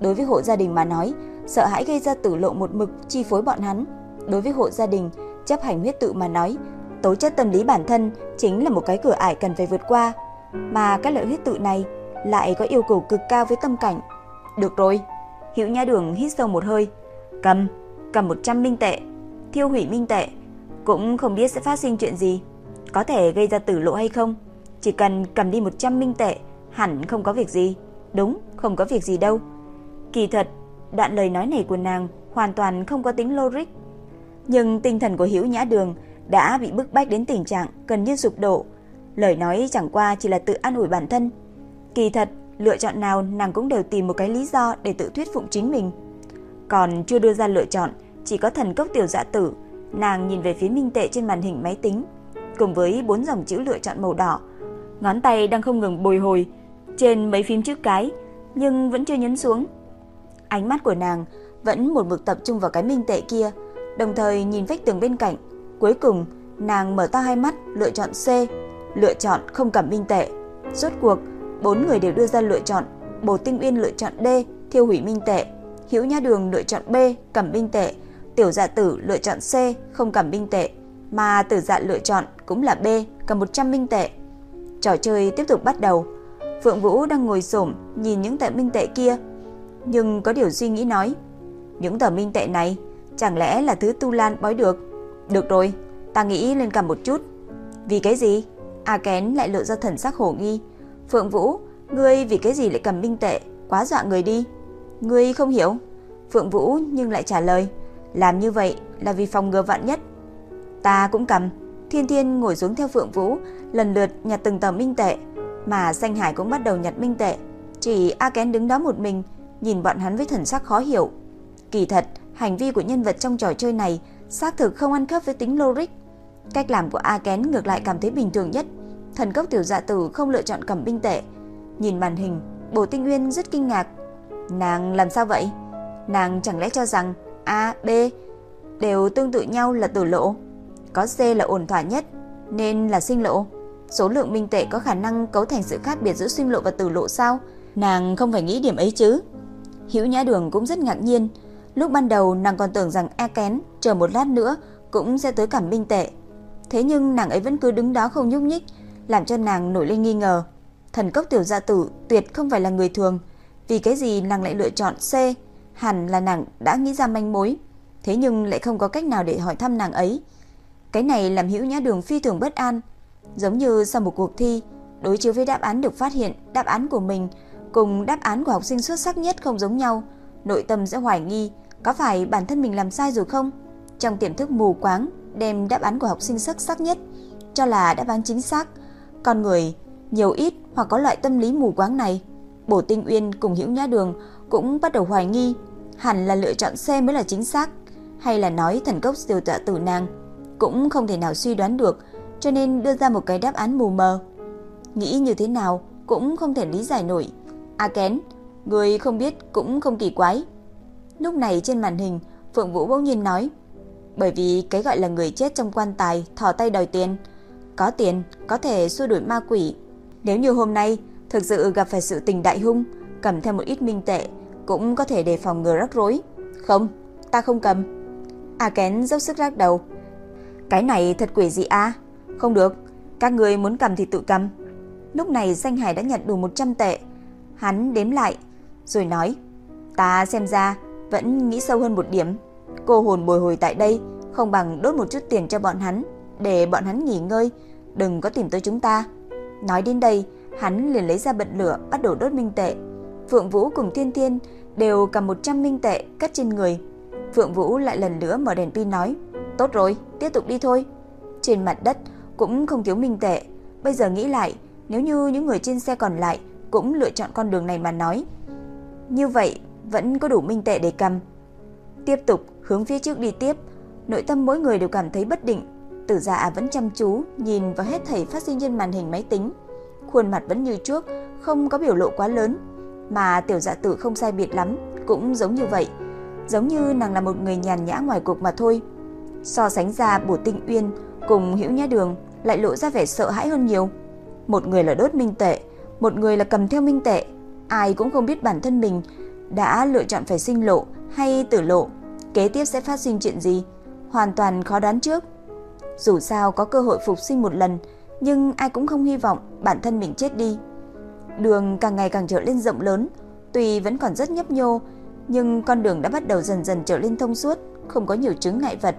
Đối với hộ gia đình mà nói, sợ hãi gây ra tử lộ một mực chi phối bọn hắn. Đối với hộ gia đình, chấp hành huyết tự mà nói, tố chất tâm lý bản thân chính là một cái cửa ải cần phải vượt qua. Mà cái lợi huyết tự này lại có yêu cầu cực cao với tâm cảnh. Được rồi, Hữu Nhã Đường hít sâu một hơi, cầm, cầm 100 minh tệ, thiêu hủy minh tệ, cũng không biết sẽ phát sinh chuyện gì, có thể gây ra tử lộ hay không. Chỉ cần cầm đi 100 minh tệ, hẳn không có việc gì. Đúng, không có việc gì đâu. Kỳ thật, đoạn lời nói này của nàng hoàn toàn không có tính logic. Nhưng tinh thần của Hữu Nhã Đường đã bị bức bách đến tình trạng gần như sụp đổ. Lời nói chẳng qua chỉ là tự an ủi bản thân. Kỳ thật, lựa chọn nào nàng cũng đều tìm một cái lý do để tự thuyết phục chính mình. Còn chưa đưa ra lựa chọn, chỉ có thần cốc tiểu dạ tử, nàng nhìn về phía minh tệ trên màn hình máy tính, cùng với bốn dòng chữ lựa chọn màu đỏ. Ngón tay đang không ngừng bồi hồi trên mấy phím chữ cái, nhưng vẫn chưa nhấn xuống. Ánh mắt của nàng vẫn một mực tập trung vào cái minh tệ kia, đồng thời nhìn vách tường bên cạnh. Cuối cùng, nàng mở to hai mắt lựa chọn C, lựa chọn không cầm minh tệ. Rốt cuộc, bốn người đều đưa ra lựa chọn, Bồ Tinh Uyên lựa chọn D, thiêu hủy minh tệ, Hiếu Nha Đường lựa chọn B, cầm minh tệ, Tiểu dạ tử lựa chọn C, không cầm minh tệ, mà tử dạ lựa chọn cũng là B, cầm 100 minh tệ. Trò chơi tiếp tục bắt đầu. Phượng Vũ đang ngồi xổm nhìn những tệ minh tệ kia, nhưng có điều suy nghĩ nói, những tờ minh tệ này chẳng lẽ là thứ Tu Lan bói được? Được rồi, ta nghĩ lên cầm một chút. Vì cái gì? A Kén lại lộ ra thần sắc hổ nghi. Phượng Vũ, ngươi vì cái gì lại cầm minh tệ? Quá dọa người đi. Ngươi không hiểu. Phượng Vũ nhưng lại trả lời, làm như vậy là vì phòng ngừa vạn nhất. Ta cũng cầm. Thiên Thiên ngồi xuống theo Phượng Vũ, lần lượt nhặt từng tờ minh tệ, mà Xanh Hải cũng bắt đầu nhặt minh tệ. Chỉ A Kén đứng đó một mình, nhìn bọn hắn với thần sắc khó hiểu. Kỳ thật, hành vi của nhân vật trong trò chơi này xác thực không ăn khớp với tính logic. Cách làm của A Kén ngược lại cảm thấy bình thường nhất. Thần cốc tiểu dạ tử không lựa chọn cầm binh tệ. Nhìn màn hình, Bồ Tinh Nguyên rất kinh ngạc. Nàng làm sao vậy? Nàng chẳng lẽ cho rằng A, B đều tương tự nhau là tử lộ? Có C là ổn thỏa nhất, nên là sinh lộ. Số lượng minh tệ có khả năng cấu thành sự khác biệt giữa sinh lộ và tử lộ sao? Nàng không phải nghĩ điểm ấy chứ? Hữu Nhã Đường cũng rất ngạc nhiên. Lúc ban đầu nàng còn tưởng rằng A Kén chờ một lát nữa cũng sẽ tới cảm minh tệ. Thế nhưng nàng ấy vẫn cứ đứng đó không nhúc nhích, làm cho nàng nổi lên nghi ngờ. Thần cốc tiểu gia tử tuyệt không phải là người thường, vì cái gì nàng lại lựa chọn C? Hẳn là nàng đã nghĩ ra manh mối, thế nhưng lại không có cách nào để hỏi thăm nàng ấy. Cái này làm Hữu Nhã Đường phi thường bất an, giống như sau một cuộc thi, đối chiếu với đáp án được phát hiện, đáp án của mình cùng đáp án của học sinh xuất sắc nhất không giống nhau, nội tâm sẽ hoài nghi có phải bản thân mình làm sai rồi không? Trong tiềm thức mù quáng, đem đáp án của học sinh xuất sắc nhất cho là đáp án chính xác. Con người nhiều ít hoặc có loại tâm lý mù quáng này, Bổ Tinh Uyên cùng Hữu Nhã Đường cũng bắt đầu hoài nghi, hẳn là lựa chọn C mới là chính xác, hay là nói thần cốc siêu tọa tử nàng cũng không thể nào suy đoán được, cho nên đưa ra một cái đáp án mù mờ. Nghĩ như thế nào cũng không thể lý giải nổi. A Kén, người không biết cũng không kỳ quái. Lúc này trên màn hình, Phượng Vũ bỗng nhiên nói, bởi vì cái gọi là người chết trong quan tài thò tay đòi tiền, có tiền có thể xua đuổi ma quỷ. Nếu như hôm nay thực sự gặp phải sự tình đại hung, cầm theo một ít minh tệ cũng có thể đề phòng ngừa rắc rối. Không, ta không cầm. A Kén dốc sức lắc đầu. Cái này thật quỷ dị a? Không được, các người muốn cầm thì tự cầm. Lúc này Danh Hải đã nhận đủ 100 tệ. Hắn đếm lại, rồi nói, ta xem ra vẫn nghĩ sâu hơn một điểm. Cô hồn bồi hồi tại đây, không bằng đốt một chút tiền cho bọn hắn, để bọn hắn nghỉ ngơi, đừng có tìm tới chúng ta. Nói đến đây, hắn liền lấy ra bật lửa bắt đầu đốt minh tệ. Phượng Vũ cùng Thiên Thiên đều cầm 100 minh tệ cất trên người. Phượng Vũ lại lần nữa mở đèn pin nói, tốt rồi, tiếp tục đi thôi. Trên mặt đất cũng không thiếu minh tệ, bây giờ nghĩ lại, nếu như những người trên xe còn lại cũng lựa chọn con đường này mà nói. Như vậy vẫn có đủ minh tệ để cầm. Tiếp tục hướng phía trước đi tiếp, nội tâm mỗi người đều cảm thấy bất định. Tử giả vẫn chăm chú nhìn vào hết thảy phát sinh trên màn hình máy tính. Khuôn mặt vẫn như trước, không có biểu lộ quá lớn. Mà tiểu dạ tử không sai biệt lắm, cũng giống như vậy. Giống như nàng là một người nhàn nhã ngoài cuộc mà thôi. So sánh ra bổ tinh uyên cùng hữu nhã đường lại lộ ra vẻ sợ hãi hơn nhiều. Một người là đốt minh tệ, một người là cầm theo minh tệ. Ai cũng không biết bản thân mình đã lựa chọn phải sinh lộ hay tử lộ. Kế tiếp sẽ phát sinh chuyện gì? Hoàn toàn khó đoán trước. Dù sao có cơ hội phục sinh một lần, nhưng ai cũng không hy vọng bản thân mình chết đi. Đường càng ngày càng trở lên rộng lớn, tuy vẫn còn rất nhấp nhô, nhưng con đường đã bắt đầu dần dần trở lên thông suốt, không có nhiều chứng ngại vật.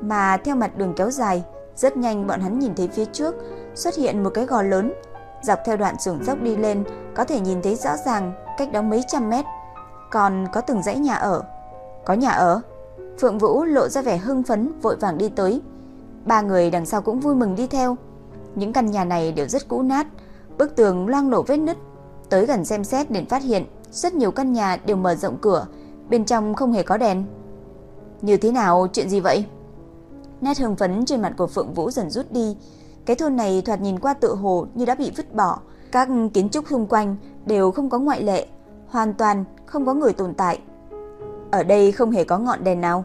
Mà theo mặt đường kéo dài, rất nhanh bọn hắn nhìn thấy phía trước xuất hiện một cái gò lớn. Dọc theo đoạn sườn dốc đi lên, có thể nhìn thấy rõ ràng cách đó mấy trăm mét. Còn có từng dãy nhà ở. Có nhà ở? Phượng Vũ lộ ra vẻ hưng phấn vội vàng đi tới. Ba người đằng sau cũng vui mừng đi theo. Những căn nhà này đều rất cũ nát, bức tường loang lổ vết nứt. Tới gần xem xét đến phát hiện rất nhiều căn nhà đều mở rộng cửa, bên trong không hề có đèn. Như thế nào, chuyện gì vậy? Nét hưng phấn trên mặt của Phượng Vũ dần rút đi. Cái thôn này thoạt nhìn qua tự hồ như đã bị vứt bỏ, các kiến trúc xung quanh đều không có ngoại lệ, hoàn toàn không có người tồn tại. Ở đây không hề có ngọn đèn nào.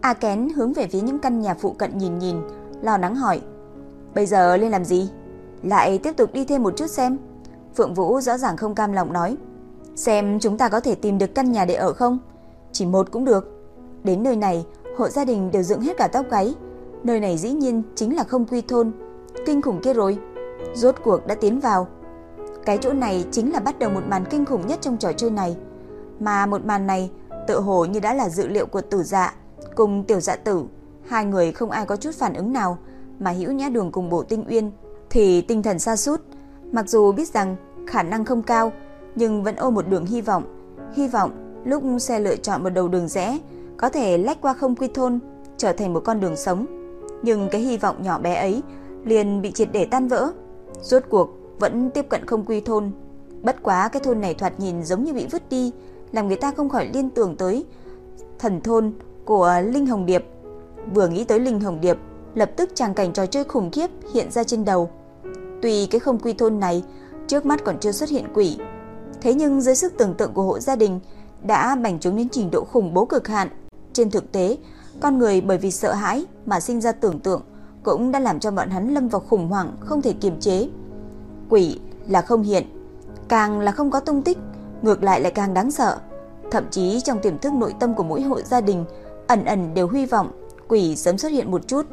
A Kén hướng về phía những căn nhà phụ cận nhìn nhìn, lo lắng hỏi: "Bây giờ lên làm gì?" Lại tiếp tục đi thêm một chút xem. Phượng Vũ rõ ràng không cam lòng nói: "Xem chúng ta có thể tìm được căn nhà để ở không? Chỉ một cũng được." Đến nơi này, hộ gia đình đều dựng hết cả tóc gáy. Nơi này dĩ nhiên chính là không quy thôn. Kinh khủng kia rồi. Rốt cuộc đã tiến vào. Cái chỗ này chính là bắt đầu một màn kinh khủng nhất trong trò chơi này. Mà một màn này tự hồ như đã là dự liệu của tử dạ cùng tiểu dạ tử. Hai người không ai có chút phản ứng nào mà hữu nhã đường cùng bộ tinh uyên thì tinh thần xa sút Mặc dù biết rằng khả năng không cao nhưng vẫn ôm một đường hy vọng. Hy vọng lúc xe lựa chọn một đầu đường rẽ có thể lách qua không quy thôn trở thành một con đường sống. Nhưng cái hy vọng nhỏ bé ấy liền bị triệt để tan vỡ. Rốt cuộc vẫn tiếp cận không quy thôn. Bất quá cái thôn này thoạt nhìn giống như bị vứt đi, làm người ta không khỏi liên tưởng tới thần thôn của Linh Hồng Điệp. Vừa nghĩ tới Linh Hồng Điệp, lập tức tràng cảnh trò chơi khủng khiếp hiện ra trên đầu. Tuy cái không quy thôn này trước mắt còn chưa xuất hiện quỷ, thế nhưng dưới sức tưởng tượng của hộ gia đình đã bành trướng đến trình độ khủng bố cực hạn. Trên thực tế, con người bởi vì sợ hãi mà sinh ra tưởng tượng cũng đã làm cho bọn hắn lâm vào khủng hoảng không thể kiềm chế. Quỷ là không hiện, càng là không có tung tích, ngược lại lại càng đáng sợ. Thậm chí trong tiềm thức nội tâm của mỗi hộ gia đình ẩn ẩn đều hy vọng quỷ sớm xuất hiện một chút.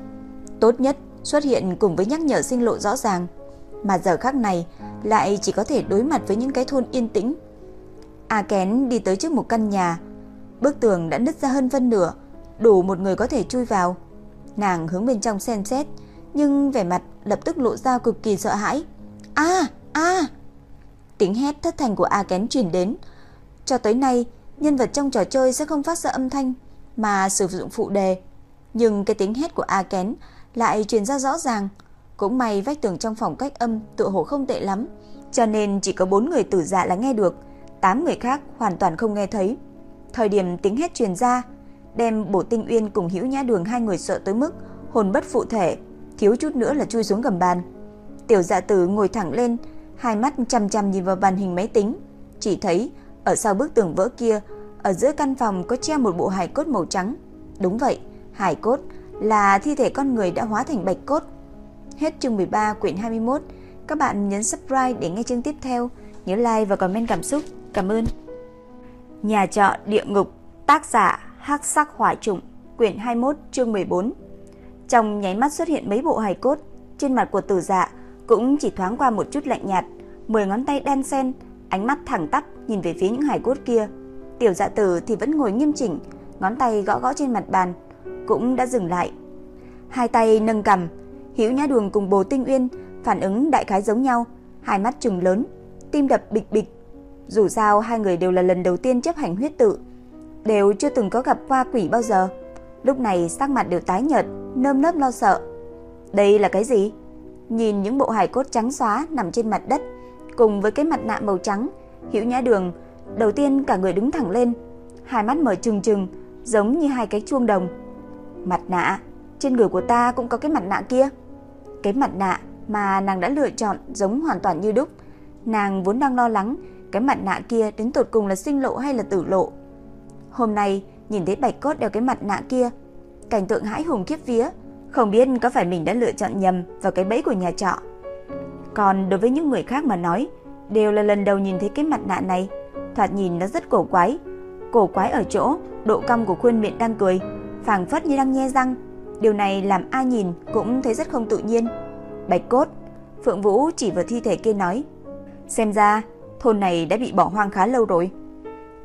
Tốt nhất xuất hiện cùng với nhắc nhở sinh lộ rõ ràng. Mà giờ khắc này lại chỉ có thể đối mặt với những cái thôn yên tĩnh. A Kén đi tới trước một căn nhà, bức tường đã nứt ra hơn phân nửa, đủ một người có thể chui vào. Nàng hướng bên trong xem xét, nhưng vẻ mặt lập tức lộ ra cực kỳ sợ hãi. A, a! Tiếng hét thất thành của A Kén truyền đến. Cho tới nay, nhân vật trong trò chơi sẽ không phát ra âm thanh mà sử dụng phụ đề, nhưng cái tiếng hét của A Kén lại truyền ra rõ ràng. Cũng may vách tường trong phòng cách âm tựa hồ không tệ lắm, cho nên chỉ có 4 người tử dạ là nghe được, 8 người khác hoàn toàn không nghe thấy. Thời điểm tiếng hét truyền ra, đem Bổ Tinh Uyên cùng Hữu Nhã Đường hai người sợ tới mức hồn bất phụ thể, thiếu chút nữa là chui xuống gầm bàn. Tiểu Dạ Tử ngồi thẳng lên, hai mắt chăm chăm nhìn vào màn hình máy tính, chỉ thấy ở sau bức tường vỡ kia, ở giữa căn phòng có treo một bộ hài cốt màu trắng. Đúng vậy, hài cốt là thi thể con người đã hóa thành bạch cốt. Hết chương 13 quyển 21. Các bạn nhấn subscribe để nghe chương tiếp theo, nhớ like và comment cảm xúc. Cảm ơn. Nhà trọ địa ngục, tác giả Hắc Sắc Hỏa Trùng, quyển 21, chương 14. Trong nháy mắt xuất hiện mấy bộ hài cốt, trên mặt của Tử Dạ cũng chỉ thoáng qua một chút lạnh nhạt, mười ngón tay đen sen, ánh mắt thẳng tắp nhìn về phía những hài cốt kia. Tiểu Dạ Tử thì vẫn ngồi nghiêm chỉnh, ngón tay gõ gõ trên mặt bàn, cũng đã dừng lại. Hai tay nâng cầm, Hữu Nhã Đường cùng Bồ Tinh Uyên phản ứng đại khái giống nhau, hai mắt trừng lớn, tim đập bịch bịch. Dù sao hai người đều là lần đầu tiên chấp hành huyết tự, đều chưa từng có gặp qua quỷ bao giờ. Lúc này sắc mặt đều tái nhợt, nơm nớp lo sợ. Đây là cái gì? Nhìn những bộ hài cốt trắng xóa nằm trên mặt đất, cùng với cái mặt nạ màu trắng, Hữu Nhã Đường đầu tiên cả người đứng thẳng lên, hai mắt mở trừng trừng, giống như hai cái chuông đồng. Mặt nạ, trên người của ta cũng có cái mặt nạ kia. Cái mặt nạ mà nàng đã lựa chọn giống hoàn toàn như đúc. Nàng vốn đang lo lắng cái mặt nạ kia đến tột cùng là sinh lộ hay là tử lộ. Hôm nay nhìn thấy Bạch Cốt đeo cái mặt nạ kia, cảnh tượng hãi hùng khiếp vía, không biết có phải mình đã lựa chọn nhầm vào cái bẫy của nhà trọ. Còn đối với những người khác mà nói, đều là lần đầu nhìn thấy cái mặt nạ này, thoạt nhìn nó rất cổ quái. Cổ quái ở chỗ, độ cong của khuôn miệng đang cười, phảng phất như đang nhe răng. Điều này làm ai nhìn cũng thấy rất không tự nhiên. Bạch cốt, Phượng Vũ chỉ vào thi thể kia nói, xem ra thôn này đã bị bỏ hoang khá lâu rồi.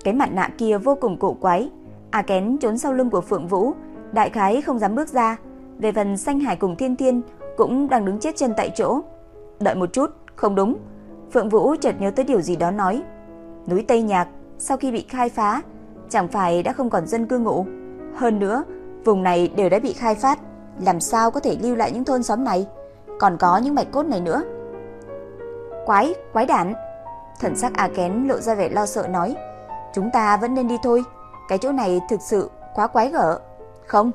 Cái mặt nạ kia vô cùng cổ quái, A Kén trốn sau lưng của Phượng Vũ, đại khái không dám bước ra. Về phần Xanh Hải cùng Thiên Thiên cũng đang đứng chết chân tại chỗ. Đợi một chút, không đúng. Phượng Vũ chợt nhớ tới điều gì đó nói. Núi Tây Nhạc sau khi bị khai phá, chẳng phải đã không còn dân cư ngụ. Hơn nữa, vùng này đều đã bị khai phát, làm sao có thể lưu lại những thôn xóm này? Còn có những mạch cốt này nữa. Quái, quái đản. Thần sắc A Kén lộ ra vẻ lo sợ nói, chúng ta vẫn nên đi thôi, cái chỗ này thực sự quá quái gở. Không,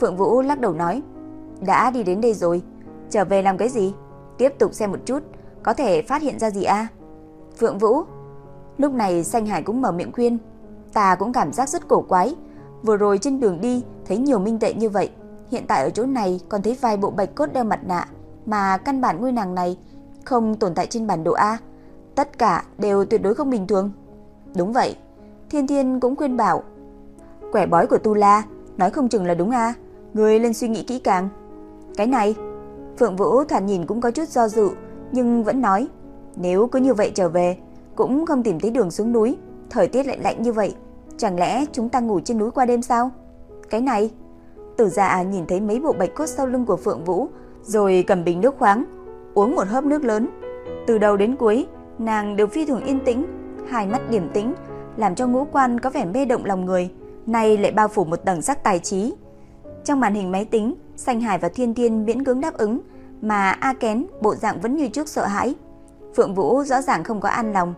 Phượng Vũ lắc đầu nói, đã đi đến đây rồi, trở về làm cái gì? Tiếp tục xem một chút, có thể phát hiện ra gì a? À? Phượng Vũ. Lúc này Xanh Hải cũng mở miệng khuyên, ta cũng cảm giác rất cổ quái, vừa rồi trên đường đi thấy nhiều minh tệ như vậy, hiện tại ở chỗ này còn thấy vài bộ bạch cốt đeo mặt nạ, mà căn bản ngôi nàng này không tồn tại trên bản đồ A, tất cả đều tuyệt đối không bình thường. Đúng vậy, Thiên Thiên cũng khuyên bảo, quẻ bói của Tu La Nói không chừng là đúng à? Ngươi lên suy nghĩ kỹ càng. Cái này, Phượng Vũ thoạt nhìn cũng có chút do dự, nhưng vẫn nói, nếu cứ như vậy trở về, cũng không tìm thấy đường xuống núi, thời tiết lại lạnh như vậy, chẳng lẽ chúng ta ngủ trên núi qua đêm sao? Cái này, Tử Dạ nhìn thấy mấy bộ bạch cốt sau lưng của Phượng Vũ, rồi cầm bình nước khoáng, uống một hớp nước lớn. Từ đầu đến cuối, nàng đều phi thường yên tĩnh, hai mắt điểm tĩnh, làm cho ngũ quan có vẻ mê động lòng người, nay lại bao phủ một tầng sắc tài trí. Trong màn hình máy tính, Sanh Hải và Thiên Thiên miễn cưỡng đáp ứng, mà A Kén bộ dạng vẫn như trước sợ hãi. Phượng Vũ rõ ràng không có an lòng,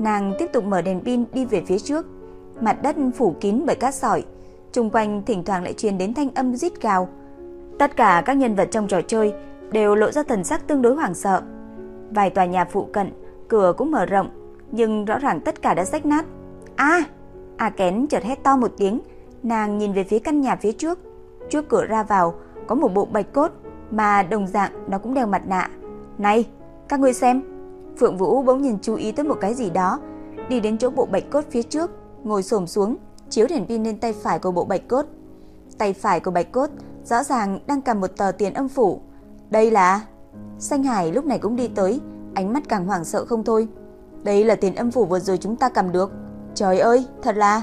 nàng tiếp tục mở đèn pin đi về phía trước. Mặt đất phủ kín bởi cát sỏi, xung quanh thỉnh thoảng lại truyền đến thanh âm rít gào. Tất cả các nhân vật trong trò chơi đều lộ ra thần sắc tương đối hoảng sợ. Vài tòa nhà phụ cận, cửa cũng mở rộng, nhưng rõ ràng tất cả đã rách nát. A! A Kén chợt hét to một tiếng, nàng nhìn về phía căn nhà phía trước. Trước cửa ra vào có một bộ bạch cốt mà đồng dạng nó cũng đeo mặt nạ. "Này, các ngươi xem." Phượng Vũ bỗng nhìn chú ý tới một cái gì đó, đi đến chỗ bộ bạch cốt phía trước, ngồi xổm xuống, chiếu đèn pin lên tay phải của bộ bạch cốt. Tay phải của bạch cốt rõ ràng đang cầm một tờ tiền âm phủ. Đây là Xanh Hải lúc này cũng đi tới, ánh mắt càng hoảng sợ không thôi. Đây là tiền âm phủ vừa rồi chúng ta cầm được. Trời ơi, thật là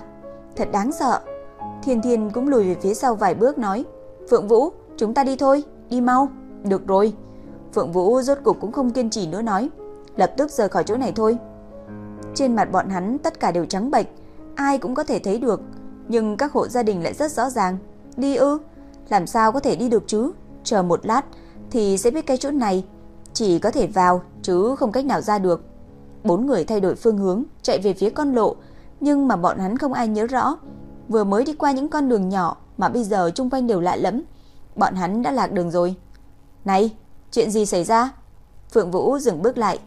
thật đáng sợ. Thiên Thiên cũng lùi về phía sau vài bước nói, "Phượng Vũ, chúng ta đi thôi, đi mau." "Được rồi." Phượng Vũ rốt cục cũng không kiên trì nữa nói, "Lập tức rời khỏi chỗ này thôi." Trên mặt bọn hắn tất cả đều trắng bệch, ai cũng có thể thấy được, nhưng các hộ gia đình lại rất rõ ràng. Đi ư? Làm sao có thể đi được chứ? Chờ một lát thì sẽ biết cái chỗ này chỉ có thể vào chứ không cách nào ra được. Bốn người thay đổi phương hướng, chạy về phía con lộ, nhưng mà bọn hắn không ai nhớ rõ. Vừa mới đi qua những con đường nhỏ mà bây giờ xung quanh đều lạ lẫm, bọn hắn đã lạc đường rồi. Này, chuyện gì xảy ra? Phượng Vũ dừng bước lại,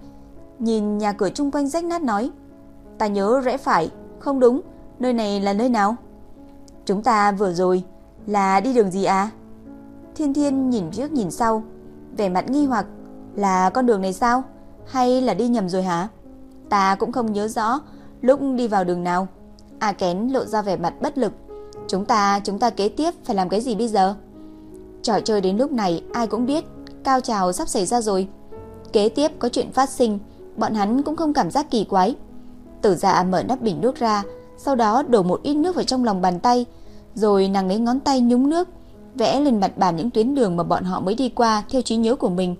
nhìn nhà cửa chung quanh rách nát nói, ta nhớ rẽ phải, không đúng, nơi này là nơi nào? Chúng ta vừa rồi là đi đường gì à? Thiên Thiên nhìn trước nhìn sau, vẻ mặt nghi hoặc, là con đường này sao? Hay là đi nhầm rồi hả? Ta cũng không nhớ rõ lúc đi vào đường nào. A Kén lộ ra vẻ mặt bất lực. Chúng ta, chúng ta kế tiếp phải làm cái gì bây giờ? Trò chơi đến lúc này ai cũng biết, cao trào sắp xảy ra rồi. Kế tiếp có chuyện phát sinh, bọn hắn cũng không cảm giác kỳ quái. Tử dạ mở nắp bình nước ra, sau đó đổ một ít nước vào trong lòng bàn tay, rồi nàng lấy ngón tay nhúng nước, vẽ lên mặt bàn những tuyến đường mà bọn họ mới đi qua theo trí nhớ của mình.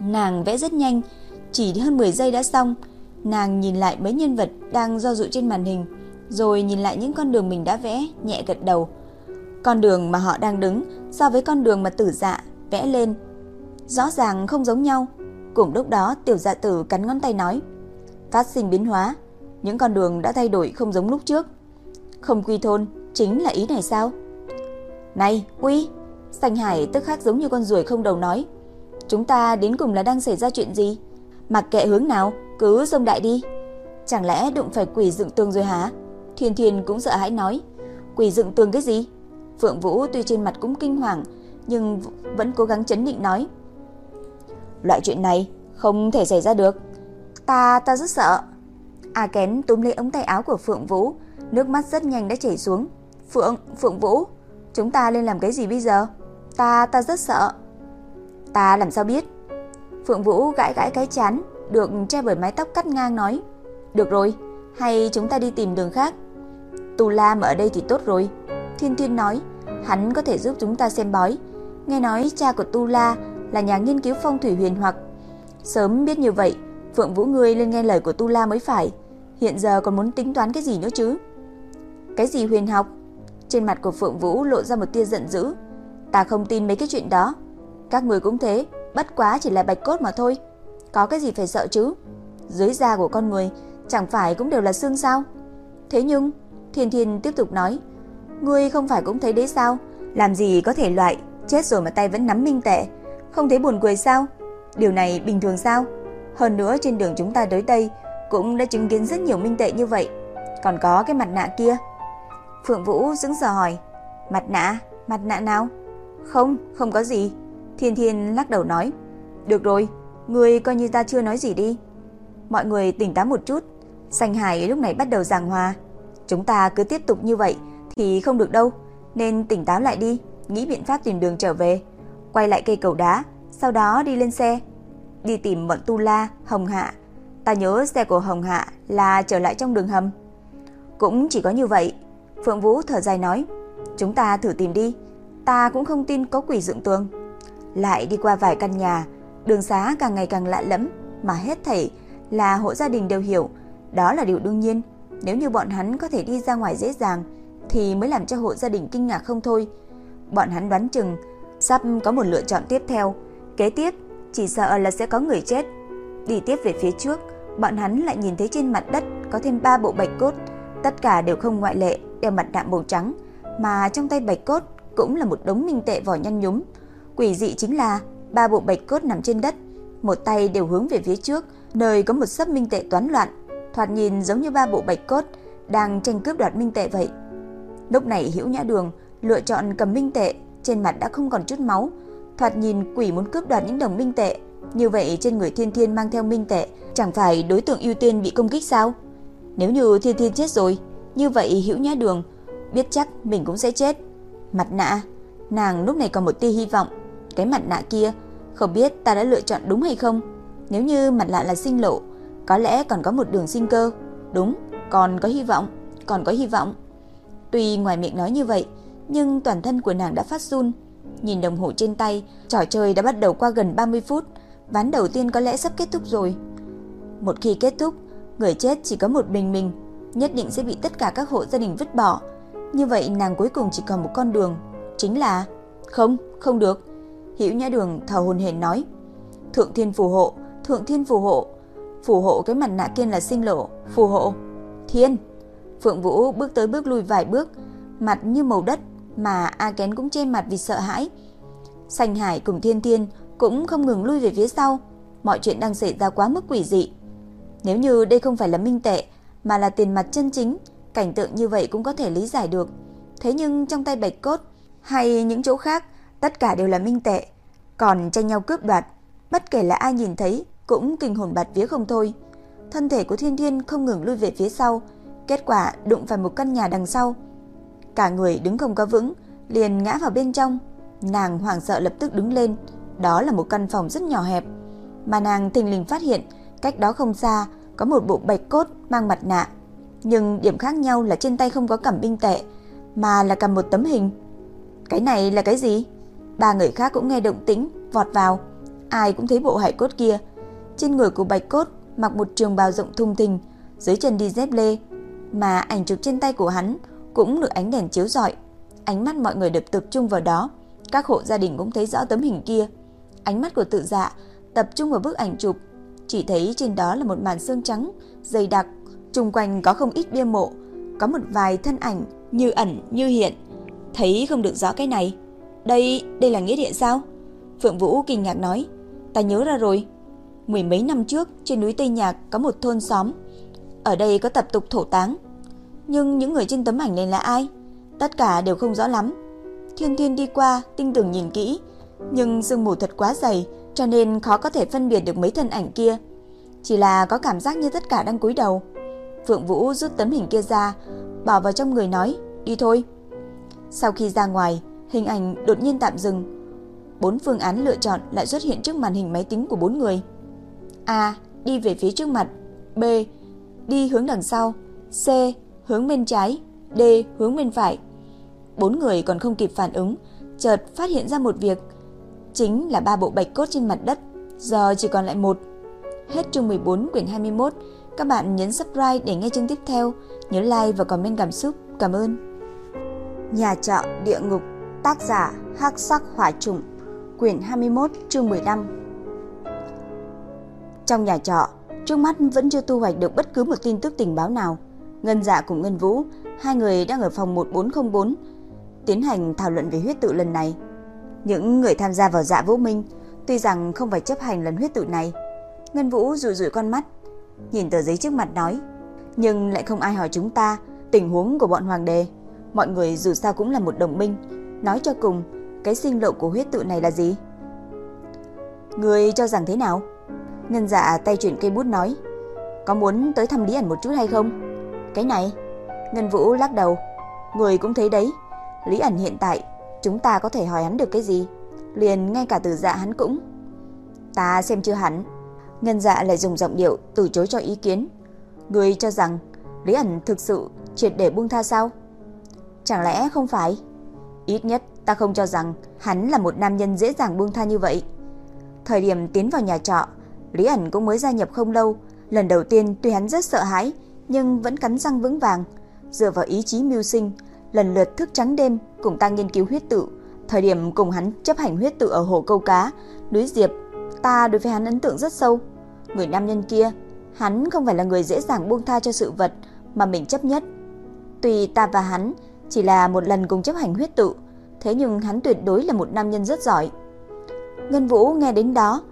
Nàng vẽ rất nhanh, chỉ hơn 10 giây đã xong. Nàng nhìn lại mấy nhân vật đang do dự trên màn hình, rồi nhìn lại những con đường mình đã vẽ, nhẹ gật đầu. Con đường mà họ đang đứng so với con đường mà tử dạ vẽ lên, rõ ràng không giống nhau. Cùng lúc đó tiểu dạ tử cắn ngón tay nói, phát sinh biến hóa, những con đường đã thay đổi không giống lúc trước. Không quy thôn, chính là ý này sao? Này, Quy! Sành Hải tức khắc giống như con ruồi không đầu nói. Chúng ta đến cùng là đang xảy ra chuyện gì? Mặc kệ hướng nào, cứ xông đại đi. Chẳng lẽ đụng phải quỷ dựng tường rồi hả? Thiên Thiên cũng sợ hãi nói. Quỷ dựng tường cái gì? Phượng Vũ tuy trên mặt cũng kinh hoàng, nhưng vẫn cố gắng chấn định nói. Loại chuyện này không thể xảy ra được. Ta, ta rất sợ. A Kén túm lấy ống tay áo của Phượng Vũ, nước mắt rất nhanh đã chảy xuống. Phượng, Phượng Vũ, chúng ta nên làm cái gì bây giờ? Ta, ta rất sợ. Ta làm sao biết? Phượng Vũ gãi gãi cái chán, được che bởi mái tóc cắt ngang nói. Được rồi, hay chúng ta đi tìm đường khác? Tù Lam ở đây thì tốt rồi. Thiên Thiên nói, hắn có thể giúp chúng ta xem bói. Nghe nói cha của Tu La là nhà nghiên cứu phong thủy huyền hoặc. Sớm biết như vậy, Phượng Vũ ngươi lên nghe lời của Tu La mới phải. Hiện giờ còn muốn tính toán cái gì nữa chứ? Cái gì huyền học? Trên mặt của Phượng Vũ lộ ra một tia giận dữ. Ta không tin mấy cái chuyện đó. Các người cũng thế, bất quá chỉ là bạch cốt mà thôi. Có cái gì phải sợ chứ? Dưới da của con người chẳng phải cũng đều là xương sao? Thế nhưng, Thiên Thiên tiếp tục nói, ngươi không phải cũng thấy đấy sao? Làm gì có thể loại, chết rồi mà tay vẫn nắm minh tệ, không thấy buồn cười sao? Điều này bình thường sao? Hơn nữa trên đường chúng ta tới đây cũng đã chứng kiến rất nhiều minh tệ như vậy. Còn có cái mặt nạ kia. Phượng Vũ dững dờ hỏi, mặt nạ, mặt nạ nào? Không, không có gì. Thiên Thiên lắc đầu nói, được rồi, người coi như ta chưa nói gì đi. Mọi người tỉnh táo một chút. Sanh Hải lúc này bắt đầu giảng hòa. Chúng ta cứ tiếp tục như vậy thì không được đâu. Nên tỉnh táo lại đi, nghĩ biện pháp tìm đường trở về. Quay lại cây cầu đá, sau đó đi lên xe. Đi tìm bọn Tu La, Hồng Hạ. Ta nhớ xe của Hồng Hạ là trở lại trong đường hầm. Cũng chỉ có như vậy. Phượng Vũ thở dài nói. Chúng ta thử tìm đi. Ta cũng không tin có quỷ dựng tường. Lại đi qua vài căn nhà, đường xá càng ngày càng lạ lẫm mà hết thảy là hộ gia đình đều hiểu, đó là điều đương nhiên. Nếu như bọn hắn có thể đi ra ngoài dễ dàng thì mới làm cho hộ gia đình kinh ngạc không thôi. Bọn hắn đoán chừng sắp có một lựa chọn tiếp theo, kế tiếp chỉ sợ là sẽ có người chết. Đi tiếp về phía trước, bọn hắn lại nhìn thấy trên mặt đất có thêm ba bộ bạch cốt, tất cả đều không ngoại lệ, đều mặt nạ màu trắng, mà trong tay bạch cốt cũng là một đống minh tệ vỏ nhăn nhúm. Quỷ dị chính là ba bộ bạch cốt nằm trên đất, một tay đều hướng về phía trước, nơi có một sấp minh tệ toán loạn, thoạt nhìn giống như ba bộ bạch cốt đang tranh cướp đoạt minh tệ vậy. Lúc này Hữu Nhã Đường lựa chọn cầm minh tệ, trên mặt đã không còn chút máu, thoạt nhìn quỷ muốn cướp đoạt những đồng minh tệ, như vậy trên người Thiên Thiên mang theo minh tệ, chẳng phải đối tượng ưu tiên bị công kích sao? Nếu như Thiên Thiên chết rồi, như vậy Hữu Nhã Đường biết chắc mình cũng sẽ chết. Mặt nạ, nàng lúc này còn một tia hy vọng, cái mặt nạ kia, không biết ta đã lựa chọn đúng hay không? Nếu như mặt nạ là sinh lộ, có lẽ còn có một đường sinh cơ. Đúng, còn có hy vọng, còn có hy vọng. Tuy ngoài miệng nói như vậy, nhưng toàn thân của nàng đã phát run. Nhìn đồng hồ trên tay, trò chơi đã bắt đầu qua gần 30 phút, ván đầu tiên có lẽ sắp kết thúc rồi. Một khi kết thúc, người chết chỉ có một mình mình, nhất định sẽ bị tất cả các hộ gia đình vứt bỏ. Như vậy nàng cuối cùng chỉ còn một con đường, chính là không, không được. Hữu Nhã Đường thở hồn hển nói: "Thượng Thiên phù hộ, Thượng Thiên phù hộ, phù hộ cái mặt nạ kia là sinh lộ, phù hộ." Thiên. Phượng Vũ bước tới bước lui vài bước, mặt như màu đất mà A Kén cũng che mặt vì sợ hãi. Sành Hải cùng Thiên Thiên cũng không ngừng lui về phía sau, mọi chuyện đang xảy ra quá mức quỷ dị. Nếu như đây không phải là minh tệ mà là tiền mặt chân chính, cảnh tượng như vậy cũng có thể lý giải được. Thế nhưng trong tay Bạch Cốt hay những chỗ khác, tất cả đều là minh tệ, còn tranh nhau cướp đoạt, bất kể là ai nhìn thấy cũng kinh hồn bạt vía không thôi. Thân thể của Thiên Thiên không ngừng lui về phía sau, kết quả đụng phải một căn nhà đằng sau. Cả người đứng không có vững, liền ngã vào bên trong. Nàng hoảng sợ lập tức đứng lên, đó là một căn phòng rất nhỏ hẹp, mà nàng thình lình phát hiện cách đó không xa có một bộ bạch cốt mang mặt nạ, nhưng điểm khác nhau là trên tay không có cầm binh tệ, mà là cầm một tấm hình. Cái này là cái gì? Ba người khác cũng nghe động tĩnh, vọt vào. Ai cũng thấy bộ hải cốt kia. Trên người của bạch cốt mặc một trường bào rộng thùng thình, dưới chân đi dép lê, mà ảnh chụp trên tay của hắn cũng được ánh đèn chiếu rọi. Ánh mắt mọi người được tập trung vào đó, các hộ gia đình cũng thấy rõ tấm hình kia. Ánh mắt của tự dạ tập trung vào bức ảnh chụp, chỉ thấy trên đó là một màn xương trắng dày đặc, xung quanh có không ít bia mộ, có một vài thân ảnh như ẩn như hiện. Thấy không được rõ cái này. Đây, đây là nghĩa địa sao? Phượng Vũ kinh ngạc nói, ta nhớ ra rồi. Mười mấy năm trước, trên núi Tây Nhạc có một thôn xóm. Ở đây có tập tục thổ táng. Nhưng những người trên tấm ảnh này là ai? Tất cả đều không rõ lắm. Thiên Thiên đi qua, tinh tường nhìn kỹ, nhưng sương mù thật quá dày, cho nên khó có thể phân biệt được mấy thân ảnh kia. Chỉ là có cảm giác như tất cả đang cúi đầu. Phượng Vũ rút tấm hình kia ra, bỏ vào trong người nói, đi thôi. Sau khi ra ngoài, hình ảnh đột nhiên tạm dừng. Bốn phương án lựa chọn lại xuất hiện trước màn hình máy tính của bốn người. A. Đi về phía trước mặt B. Đi hướng đằng sau. C. Hướng bên trái. D. Hướng bên phải. Bốn người còn không kịp phản ứng, Chợt phát hiện ra một việc. Chính là ba bộ bạch cốt trên mặt đất. Giờ chỉ còn lại một. Hết chương 14 quyển 21 Các bạn nhấn subscribe để nghe chương tiếp theo. Nhớ like và comment cảm xúc. Cảm ơn. Nhà trọ địa ngục. Tác giả hắc sắc hỏa trùng. Quyển 21 chương 15 Trong nhà trọ Trước mắt vẫn chưa thu hoạch được bất cứ một tin tức tình báo nào Ngân dạ cùng Ngân Vũ Hai người đang ở phòng 1404 Tiến hành thảo luận về huyết tự lần này những người tham gia vào dạ vũ minh tuy rằng không phải chấp hành lần huyết tự này. Ngân Vũ rủi rủi con mắt, nhìn tờ giấy trước mặt nói, nhưng lại không ai hỏi chúng ta tình huống của bọn hoàng đế. Mọi người dù sao cũng là một đồng minh, nói cho cùng, cái sinh lộ của huyết tự này là gì? Người cho rằng thế nào? Ngân dạ tay chuyển cây bút nói, có muốn tới thăm Lý ẩn một chút hay không? Cái này, Ngân Vũ lắc đầu, người cũng thấy đấy, Lý ẩn hiện tại, chúng ta có thể hỏi hắn được cái gì? Liền ngay cả từ dạ hắn cũng. Ta xem chưa hắn. Ngân dạ lại dùng giọng điệu từ chối cho ý kiến. Người cho rằng Lý ẩn thực sự triệt để buông tha sao? Chẳng lẽ không phải? Ít nhất ta không cho rằng hắn là một nam nhân dễ dàng buông tha như vậy. Thời điểm tiến vào nhà trọ, Lý ẩn cũng mới gia nhập không lâu. Lần đầu tiên tuy hắn rất sợ hãi, nhưng vẫn cắn răng vững vàng. Dựa vào ý chí mưu sinh, lần lượt thức trắng đêm cùng ta nghiên cứu huyết tự. Thời điểm cùng hắn chấp hành huyết tự ở hồ câu cá, núi Diệp, ta đối với hắn ấn tượng rất sâu. Người nam nhân kia, hắn không phải là người dễ dàng buông tha cho sự vật mà mình chấp nhất. Tuy ta và hắn chỉ là một lần cùng chấp hành huyết tự, thế nhưng hắn tuyệt đối là một nam nhân rất giỏi. Ngân Vũ nghe đến đó,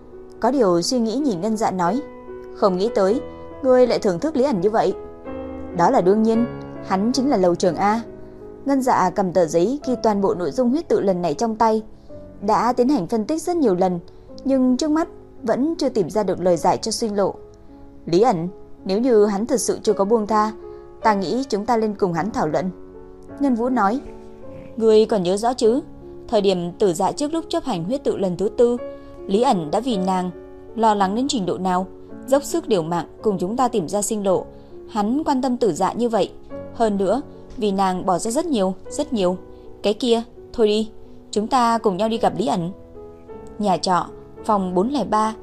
có điều suy nghĩ nhìn Ngân Dạ nói, không nghĩ tới, ngươi lại thưởng thức Lý ẩn như vậy. Đó là đương nhiên, hắn chính là lầu trường A. Ngân Dạ cầm tờ giấy ghi toàn bộ nội dung huyết tự lần này trong tay, đã tiến hành phân tích rất nhiều lần, nhưng trước mắt vẫn chưa tìm ra được lời giải cho suy lộ. Lý ẩn, nếu như hắn thật sự chưa có buông tha, ta nghĩ chúng ta lên cùng hắn thảo luận. Ngân Vũ nói, Ngươi còn nhớ rõ chứ? Thời điểm tử dạ trước lúc chấp hành huyết tự lần thứ tư, Lý ẩn đã vì nàng lo lắng đến trình độ nào, dốc sức điều mạng cùng chúng ta tìm ra sinh lộ. Hắn quan tâm tử dạ như vậy. Hơn nữa, vì nàng bỏ ra rất nhiều, rất nhiều. Cái kia, thôi đi, chúng ta cùng nhau đi gặp Lý ẩn. Nhà trọ, phòng 403.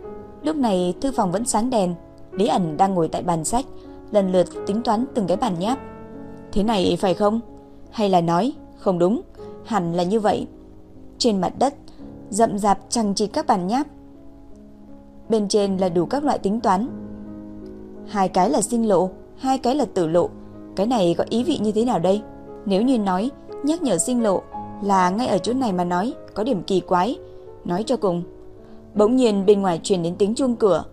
Lúc này thư phòng vẫn sáng đèn. Lý ẩn đang ngồi tại bàn sách, lần lượt tính toán từng cái bàn nháp. Thế này phải không? Hay là nói, không đúng, hẳn là như vậy. Trên mặt đất, rậm rạp chằng chịt các bàn nháp. Bên trên là đủ các loại tính toán. Hai cái là sinh lộ, hai cái là tử lộ. Cái này có ý vị như thế nào đây? Nếu như nói nhắc nhở sinh lộ là ngay ở chỗ này mà nói có điểm kỳ quái. Nói cho cùng. Bỗng nhiên bên ngoài truyền đến tiếng chuông cửa.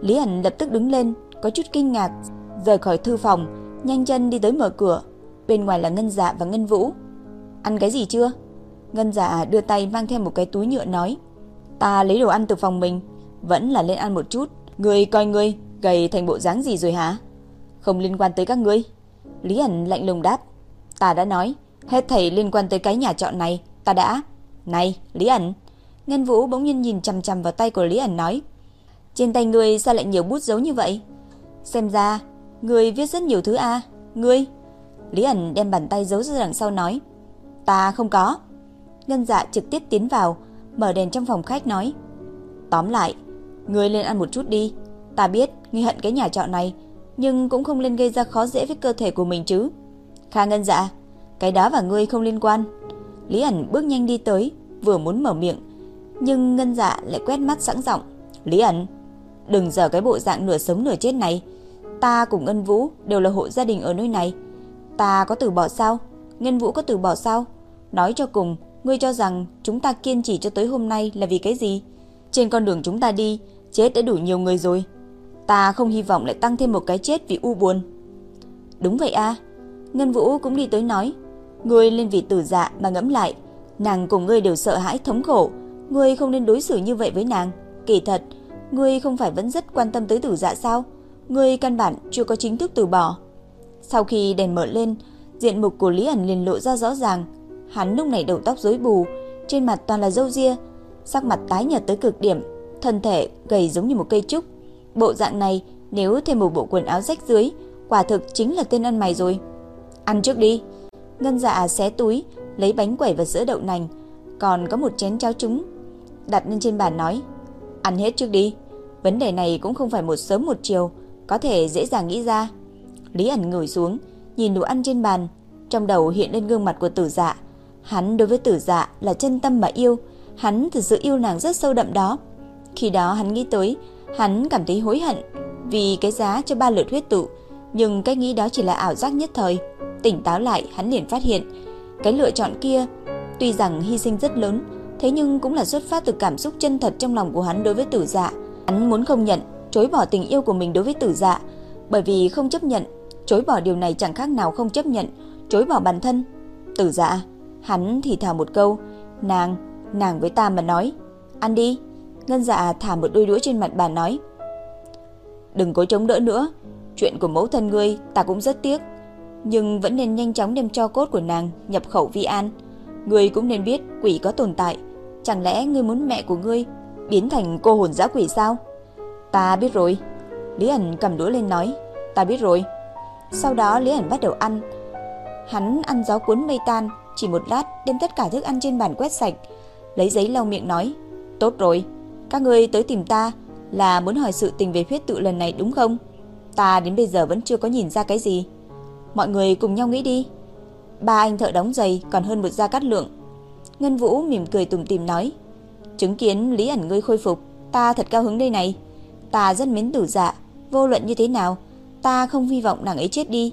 Lý Ảnh lập tức đứng lên, có chút kinh ngạc, rời khỏi thư phòng, nhanh chân đi tới mở cửa. Bên ngoài là Ngân Dạ và Ngân Vũ. Ăn cái gì chưa? Ngân giả đưa tay mang theo một cái túi nhựa nói. Ta lấy đồ ăn từ phòng mình, vẫn là lên ăn một chút. Người coi ngươi, gầy thành bộ dáng gì rồi hả? Không liên quan tới các ngươi. Lý ẩn lạnh lùng đáp. Ta đã nói, hết thảy liên quan tới cái nhà trọ này, ta đã. Này, Lý ẩn. Ngân Vũ bỗng nhiên nhìn chằm chằm vào tay của Lý ẩn nói. Trên tay ngươi sao lại nhiều bút dấu như vậy? Xem ra, ngươi viết rất nhiều thứ a Ngươi... Lý ẩn đem bàn tay giấu ra đằng sau nói. Ta không có. Ngân dạ trực tiếp tiến vào, mở đèn trong phòng khách nói. Tóm lại, ngươi lên ăn một chút đi. Ta biết ngươi hận cái nhà trọ này, nhưng cũng không nên gây ra khó dễ với cơ thể của mình chứ. Kha Ngân dạ, cái đó và ngươi không liên quan. Lý ẩn bước nhanh đi tới, vừa muốn mở miệng, nhưng Ngân dạ lại quét mắt sẵn giọng. Lý ẩn, đừng giờ cái bộ dạng nửa sống nửa chết này. Ta cùng Ngân Vũ đều là hộ gia đình ở nơi này. Ta có từ bỏ sao? Ngân Vũ có từ bỏ sao? Nói cho cùng, ngươi cho rằng chúng ta kiên trì cho tới hôm nay là vì cái gì? Trên con đường chúng ta đi, chết đã đủ nhiều người rồi. Ta không hy vọng lại tăng thêm một cái chết vì u buồn. Đúng vậy a. Ngân Vũ cũng đi tới nói, ngươi lên vì tử dạ mà ngẫm lại, nàng cùng ngươi đều sợ hãi thống khổ, ngươi không nên đối xử như vậy với nàng. Kỳ thật, ngươi không phải vẫn rất quan tâm tới tử dạ sao? Ngươi căn bản chưa có chính thức từ bỏ. Sau khi đèn mở lên, diện mục của Lý ẩn liền lộ ra rõ ràng. Hắn lúc này đầu tóc rối bù, trên mặt toàn là râu ria, sắc mặt tái nhợt tới cực điểm, thân thể gầy giống như một cây trúc. Bộ dạng này nếu thêm một bộ quần áo rách dưới, quả thực chính là tên ăn mày rồi. Ăn trước đi. Ngân dạ xé túi, lấy bánh quẩy và sữa đậu nành, còn có một chén cháo trứng đặt lên trên bàn nói, ăn hết trước đi. Vấn đề này cũng không phải một sớm một chiều, có thể dễ dàng nghĩ ra. Lý ẩn ngồi xuống, nhìn đồ ăn trên bàn, trong đầu hiện lên gương mặt của tử dạ. Hắn đối với tử dạ là chân tâm mà yêu, hắn thực sự yêu nàng rất sâu đậm đó. Khi đó hắn nghĩ tới, hắn cảm thấy hối hận vì cái giá cho ba lượt huyết tụ, nhưng cái nghĩ đó chỉ là ảo giác nhất thời. Tỉnh táo lại, hắn liền phát hiện, cái lựa chọn kia tuy rằng hy sinh rất lớn, thế nhưng cũng là xuất phát từ cảm xúc chân thật trong lòng của hắn đối với tử dạ. Hắn muốn không nhận, chối bỏ tình yêu của mình đối với tử dạ, bởi vì không chấp nhận, chối bỏ điều này chẳng khác nào không chấp nhận, chối bỏ bản thân. Tử dạ, à? Hắn thì thào một câu, nàng, nàng với ta mà nói, ăn đi. Ngân dạ thả một đôi đũa trên mặt bàn nói, đừng cố chống đỡ nữa, chuyện của mẫu thân ngươi ta cũng rất tiếc. nhưng vẫn nên nhanh chóng đem cho cốt của nàng nhập khẩu vi an. Ngươi cũng nên biết quỷ có tồn tại, chẳng lẽ ngươi muốn mẹ của ngươi biến thành cô hồn dã quỷ sao? Ta biết rồi. Lý ẩn cầm đũa lên nói, ta biết rồi. Sau đó Lý ẩn bắt đầu ăn. Hắn ăn gió cuốn mây tan, chỉ một lát đem tất cả thức ăn trên bàn quét sạch, lấy giấy lau miệng nói, tốt rồi, các ngươi tới tìm ta là muốn hỏi sự tình về huyết tự lần này đúng không? Ta đến bây giờ vẫn chưa có nhìn ra cái gì. Mọi người cùng nhau nghĩ đi. Ba anh thợ đóng giày còn hơn một gia cát lượng. Ngân Vũ mỉm cười tủm tỉm nói, chứng kiến Lý ẩn ngươi khôi phục, ta thật cao hứng đây này. Ta rất mến tử dạ, vô luận như thế nào, ta không hy vọng nàng ấy chết đi.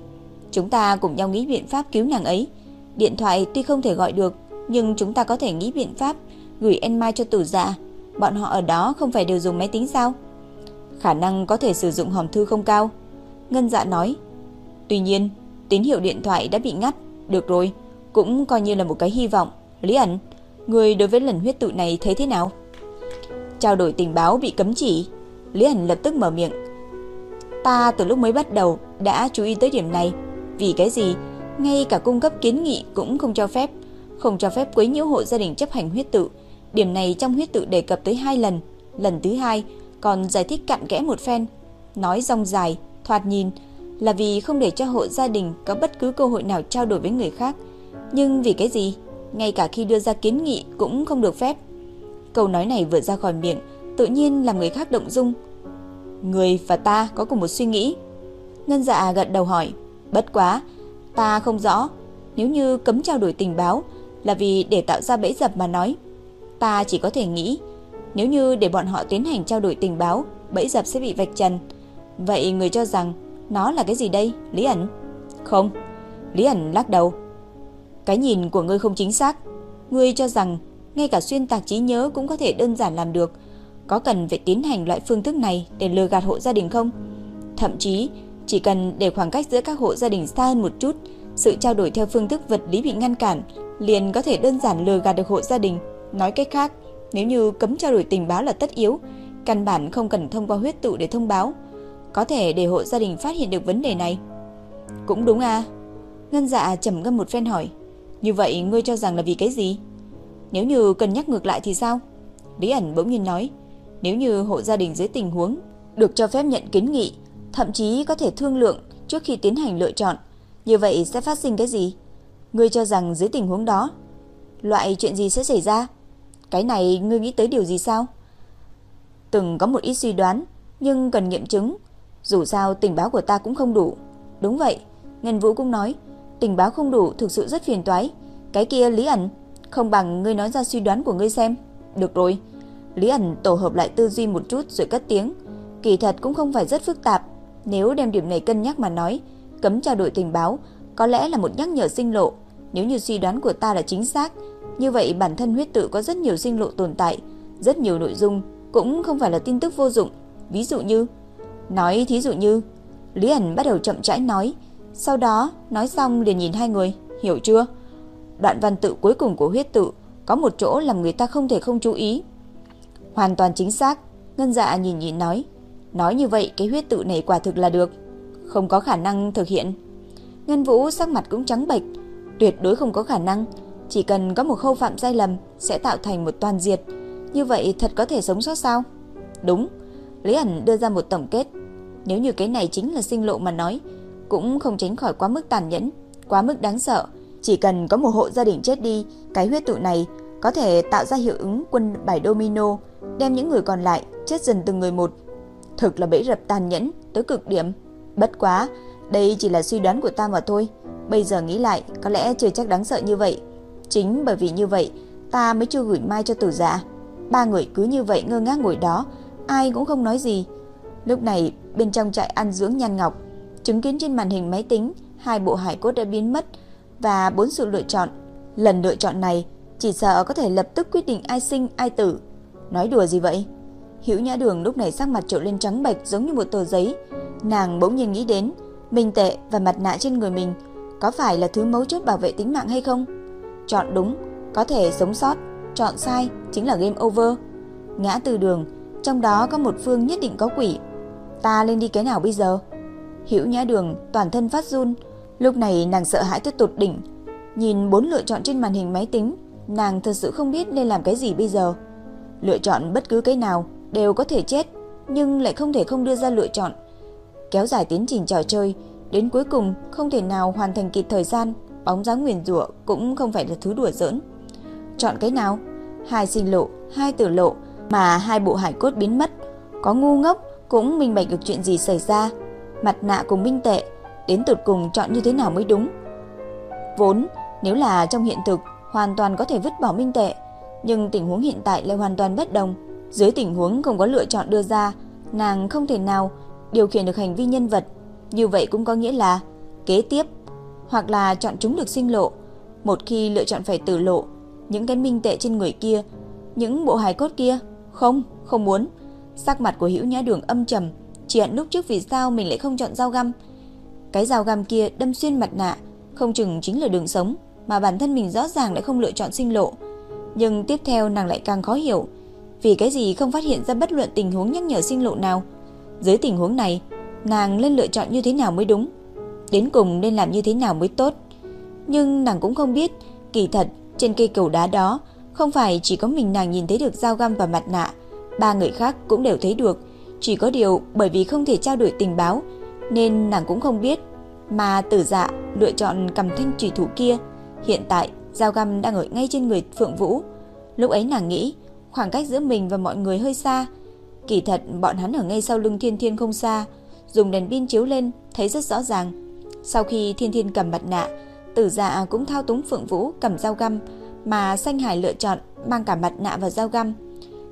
Chúng ta cùng nhau nghĩ biện pháp cứu nàng ấy. Điện thoại tuy không thể gọi được, nhưng chúng ta có thể nghĩ biện pháp gửi Enmai cho tử dạ. Bọn họ ở đó không phải đều dùng máy tính sao? Khả năng có thể sử dụng hòm thư không cao. Ngân dạ nói. Tuy nhiên, tín hiệu điện thoại đã bị ngắt. Được rồi, cũng coi như là một cái hy vọng. Lý ẩn, người đối với lần huyết tụ này thấy thế nào? Trao đổi tình báo bị cấm chỉ. Lý ẩn lập tức mở miệng. Ta từ lúc mới bắt đầu đã chú ý tới điểm này. Vì cái gì? Ngay cả cung cấp kiến nghị cũng không cho phép. Không cho phép quấy nhiễu hộ gia đình chấp hành huyết tự. Điểm này trong huyết tự đề cập tới hai lần. Lần thứ hai còn giải thích cặn kẽ một phen. Nói rong dài, thoạt nhìn là vì không để cho hộ gia đình có bất cứ cơ hội nào trao đổi với người khác. Nhưng vì cái gì? Ngay cả khi đưa ra kiến nghị cũng không được phép. Câu nói này vừa ra khỏi miệng, tự nhiên làm người khác động dung. Người và ta có cùng một suy nghĩ. Ngân dạ gật đầu hỏi, bất quá, ta không rõ, nếu như cấm trao đổi tình báo là vì để tạo ra bẫy dập mà nói. Ta chỉ có thể nghĩ, nếu như để bọn họ tiến hành trao đổi tình báo, bẫy dập sẽ bị vạch trần. Vậy người cho rằng nó là cái gì đây, Lý ẩn? Không, Lý ẩn lắc đầu. Cái nhìn của ngươi không chính xác. Ngươi cho rằng ngay cả xuyên tạc trí nhớ cũng có thể đơn giản làm được. Có cần phải tiến hành loại phương thức này để lừa gạt hộ gia đình không? Thậm chí, chỉ cần để khoảng cách giữa các hộ gia đình xa hơn một chút, sự trao đổi theo phương thức vật lý bị ngăn cản, liền có thể đơn giản lừa gạt được hộ gia đình. Nói cách khác, nếu như cấm trao đổi tình báo là tất yếu, căn bản không cần thông qua huyết tụ để thông báo, có thể để hộ gia đình phát hiện được vấn đề này. Cũng đúng à. Ngân dạ trầm ngâm một phen hỏi, như vậy ngươi cho rằng là vì cái gì? Nếu như cần nhắc ngược lại thì sao? Lý ẩn bỗng nhiên nói, nếu như hộ gia đình dưới tình huống được cho phép nhận kiến nghị, thậm chí có thể thương lượng trước khi tiến hành lựa chọn, như vậy sẽ phát sinh cái gì? Ngươi cho rằng dưới tình huống đó, loại chuyện gì sẽ xảy ra? Cái này ngươi nghĩ tới điều gì sao? Từng có một ít suy đoán, nhưng cần nghiệm chứng. Dù sao tình báo của ta cũng không đủ. Đúng vậy, Ngân Vũ cũng nói, tình báo không đủ thực sự rất phiền toái. Cái kia Lý ẩn, không bằng ngươi nói ra suy đoán của ngươi xem. Được rồi. Lý ẩn tổ hợp lại tư duy một chút rồi cất tiếng. Kỳ thật cũng không phải rất phức tạp. Nếu đem điểm này cân nhắc mà nói, cấm trao đổi tình báo có lẽ là một nhắc nhở sinh lộ. Nếu như suy đoán của ta là chính xác, như vậy bản thân huyết tự có rất nhiều sinh lộ tồn tại, rất nhiều nội dung cũng không phải là tin tức vô dụng. Ví dụ như, nói thí dụ như, Lý ẩn bắt đầu chậm rãi nói, sau đó nói xong liền nhìn hai người, hiểu chưa? Đoạn văn tự cuối cùng của huyết tự có một chỗ làm người ta không thể không chú ý. Hoàn toàn chính xác, Ngân Dạ nhìn nhìn nói, nói như vậy cái huyết tự này quả thực là được, không có khả năng thực hiện. Ngân Vũ sắc mặt cũng trắng bệch, tuyệt đối không có khả năng, chỉ cần có một khâu phạm sai lầm sẽ tạo thành một toàn diệt, như vậy thật có thể sống sót sao? Đúng, Lý ẩn đưa ra một tổng kết, nếu như cái này chính là sinh lộ mà nói, cũng không tránh khỏi quá mức tàn nhẫn, quá mức đáng sợ. Chỉ cần có một hộ gia đình chết đi, cái huyết tụ này có thể tạo ra hiệu ứng quân bài domino, đem những người còn lại chết dần từng người một. Thực là bẫy rập tàn nhẫn tới cực điểm. Bất quá, đây chỉ là suy đoán của ta mà thôi. Bây giờ nghĩ lại, có lẽ chưa chắc đáng sợ như vậy. Chính bởi vì như vậy, ta mới chưa gửi mai cho tử dạ. Ba người cứ như vậy ngơ ngác ngồi đó, ai cũng không nói gì. Lúc này, bên trong trại ăn dưỡng Nhan Ngọc, chứng kiến trên màn hình máy tính, hai bộ hải cốt đã biến mất và bốn sự lựa chọn. Lần lựa chọn này, chỉ sợ có thể lập tức quyết định ai sinh ai tử. Nói đùa gì vậy? Hữu Nhã Đường lúc này sắc mặt trở lên trắng bệch giống như một tờ giấy. Nàng bỗng nhiên nghĩ đến, minh tệ và mặt nạ trên người mình có phải là thứ mấu chốt bảo vệ tính mạng hay không? Chọn đúng, có thể sống sót, chọn sai chính là game over. Ngã từ đường, trong đó có một phương nhất định có quỷ. Ta lên đi cái nào bây giờ? Hữu Nhã Đường toàn thân phát run, Lúc này nàng sợ hãi tới tột đỉnh, nhìn bốn lựa chọn trên màn hình máy tính, nàng thật sự không biết nên làm cái gì bây giờ. Lựa chọn bất cứ cái nào đều có thể chết, nhưng lại không thể không đưa ra lựa chọn. Kéo dài tiến trình trò chơi, đến cuối cùng không thể nào hoàn thành kịp thời gian, bóng dáng nguyền rủa cũng không phải là thứ đùa giỡn. Chọn cái nào? Hai sinh lộ, hai tử lộ, mà hai bộ hải cốt biến mất, có ngu ngốc cũng minh bạch được chuyện gì xảy ra. Mặt nạ cùng minh tệ, đến tụt cùng chọn như thế nào mới đúng. Vốn, nếu là trong hiện thực, hoàn toàn có thể vứt bỏ minh tệ, nhưng tình huống hiện tại lại hoàn toàn bất đồng. Dưới tình huống không có lựa chọn đưa ra, nàng không thể nào điều khiển được hành vi nhân vật. Như vậy cũng có nghĩa là kế tiếp hoặc là chọn chúng được sinh lộ. Một khi lựa chọn phải tử lộ, những cái minh tệ trên người kia, những bộ hài cốt kia, không, không muốn. Sắc mặt của Hữu Nhã Đường âm trầm, chỉ hận lúc trước vì sao mình lại không chọn dao găm. Cái dao găm kia đâm xuyên mặt nạ, không chừng chính là đường sống, mà bản thân mình rõ ràng lại không lựa chọn sinh lộ. Nhưng tiếp theo nàng lại càng khó hiểu, vì cái gì không phát hiện ra bất luận tình huống nhắc nhở sinh lộ nào. Dưới tình huống này, nàng nên lựa chọn như thế nào mới đúng, đến cùng nên làm như thế nào mới tốt. Nhưng nàng cũng không biết, kỳ thật trên cây cầu đá đó không phải chỉ có mình nàng nhìn thấy được dao găm và mặt nạ, ba người khác cũng đều thấy được, chỉ có điều bởi vì không thể trao đổi tình báo nên nàng cũng không biết, mà Tử Dạ lựa chọn cầm thanh chủy thủ kia, hiện tại dao găm đang ở ngay trên người Phượng Vũ. Lúc ấy nàng nghĩ, khoảng cách giữa mình và mọi người hơi xa, kỳ thật bọn hắn ở ngay sau lưng Thiên Thiên không xa, dùng đèn pin chiếu lên thấy rất rõ ràng. Sau khi Thiên Thiên cầm mặt nạ, Tử Dạ cũng thao túng Phượng Vũ cầm dao găm, mà Xanh Hải lựa chọn mang cả mặt nạ và dao găm.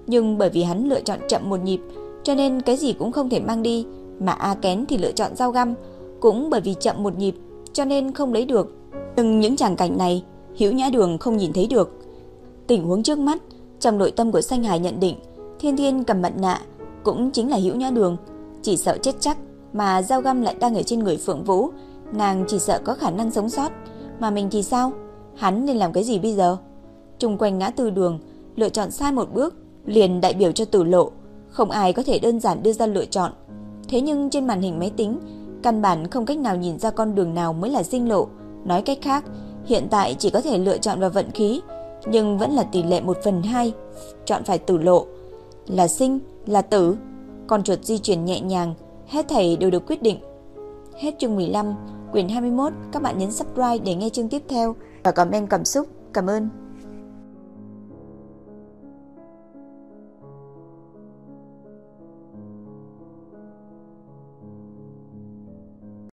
Nhưng bởi vì hắn lựa chọn chậm một nhịp, cho nên cái gì cũng không thể mang đi, mà A Kén thì lựa chọn dao găm, cũng bởi vì chậm một nhịp, cho nên không lấy được. Nhưng những tràng cảnh này, Hữu Nhã Đường không nhìn thấy được. Tình huống trước mắt, trong nội tâm của Sanh Hải nhận định, Thiên Thiên cầm mặt nạ cũng chính là Hữu Nhã Đường, chỉ sợ chết chắc mà dao găm lại đang ở trên người Phượng Vũ, nàng chỉ sợ có khả năng sống sót, mà mình thì sao? Hắn nên làm cái gì bây giờ? Trung quanh ngã tư đường, lựa chọn sai một bước, liền đại biểu cho tử lộ, không ai có thể đơn giản đưa ra lựa chọn. Thế nhưng trên màn hình máy tính, căn bản không cách nào nhìn ra con đường nào mới là sinh lộ. Nói cách khác, hiện tại chỉ có thể lựa chọn vào vận khí, nhưng vẫn là tỷ lệ 1 phần 2, chọn phải tử lộ. Là sinh, là tử. Con chuột di chuyển nhẹ nhàng, hết thảy đều được quyết định. Hết chương 15, quyển 21, các bạn nhấn subscribe để nghe chương tiếp theo và comment cảm xúc. Cảm ơn.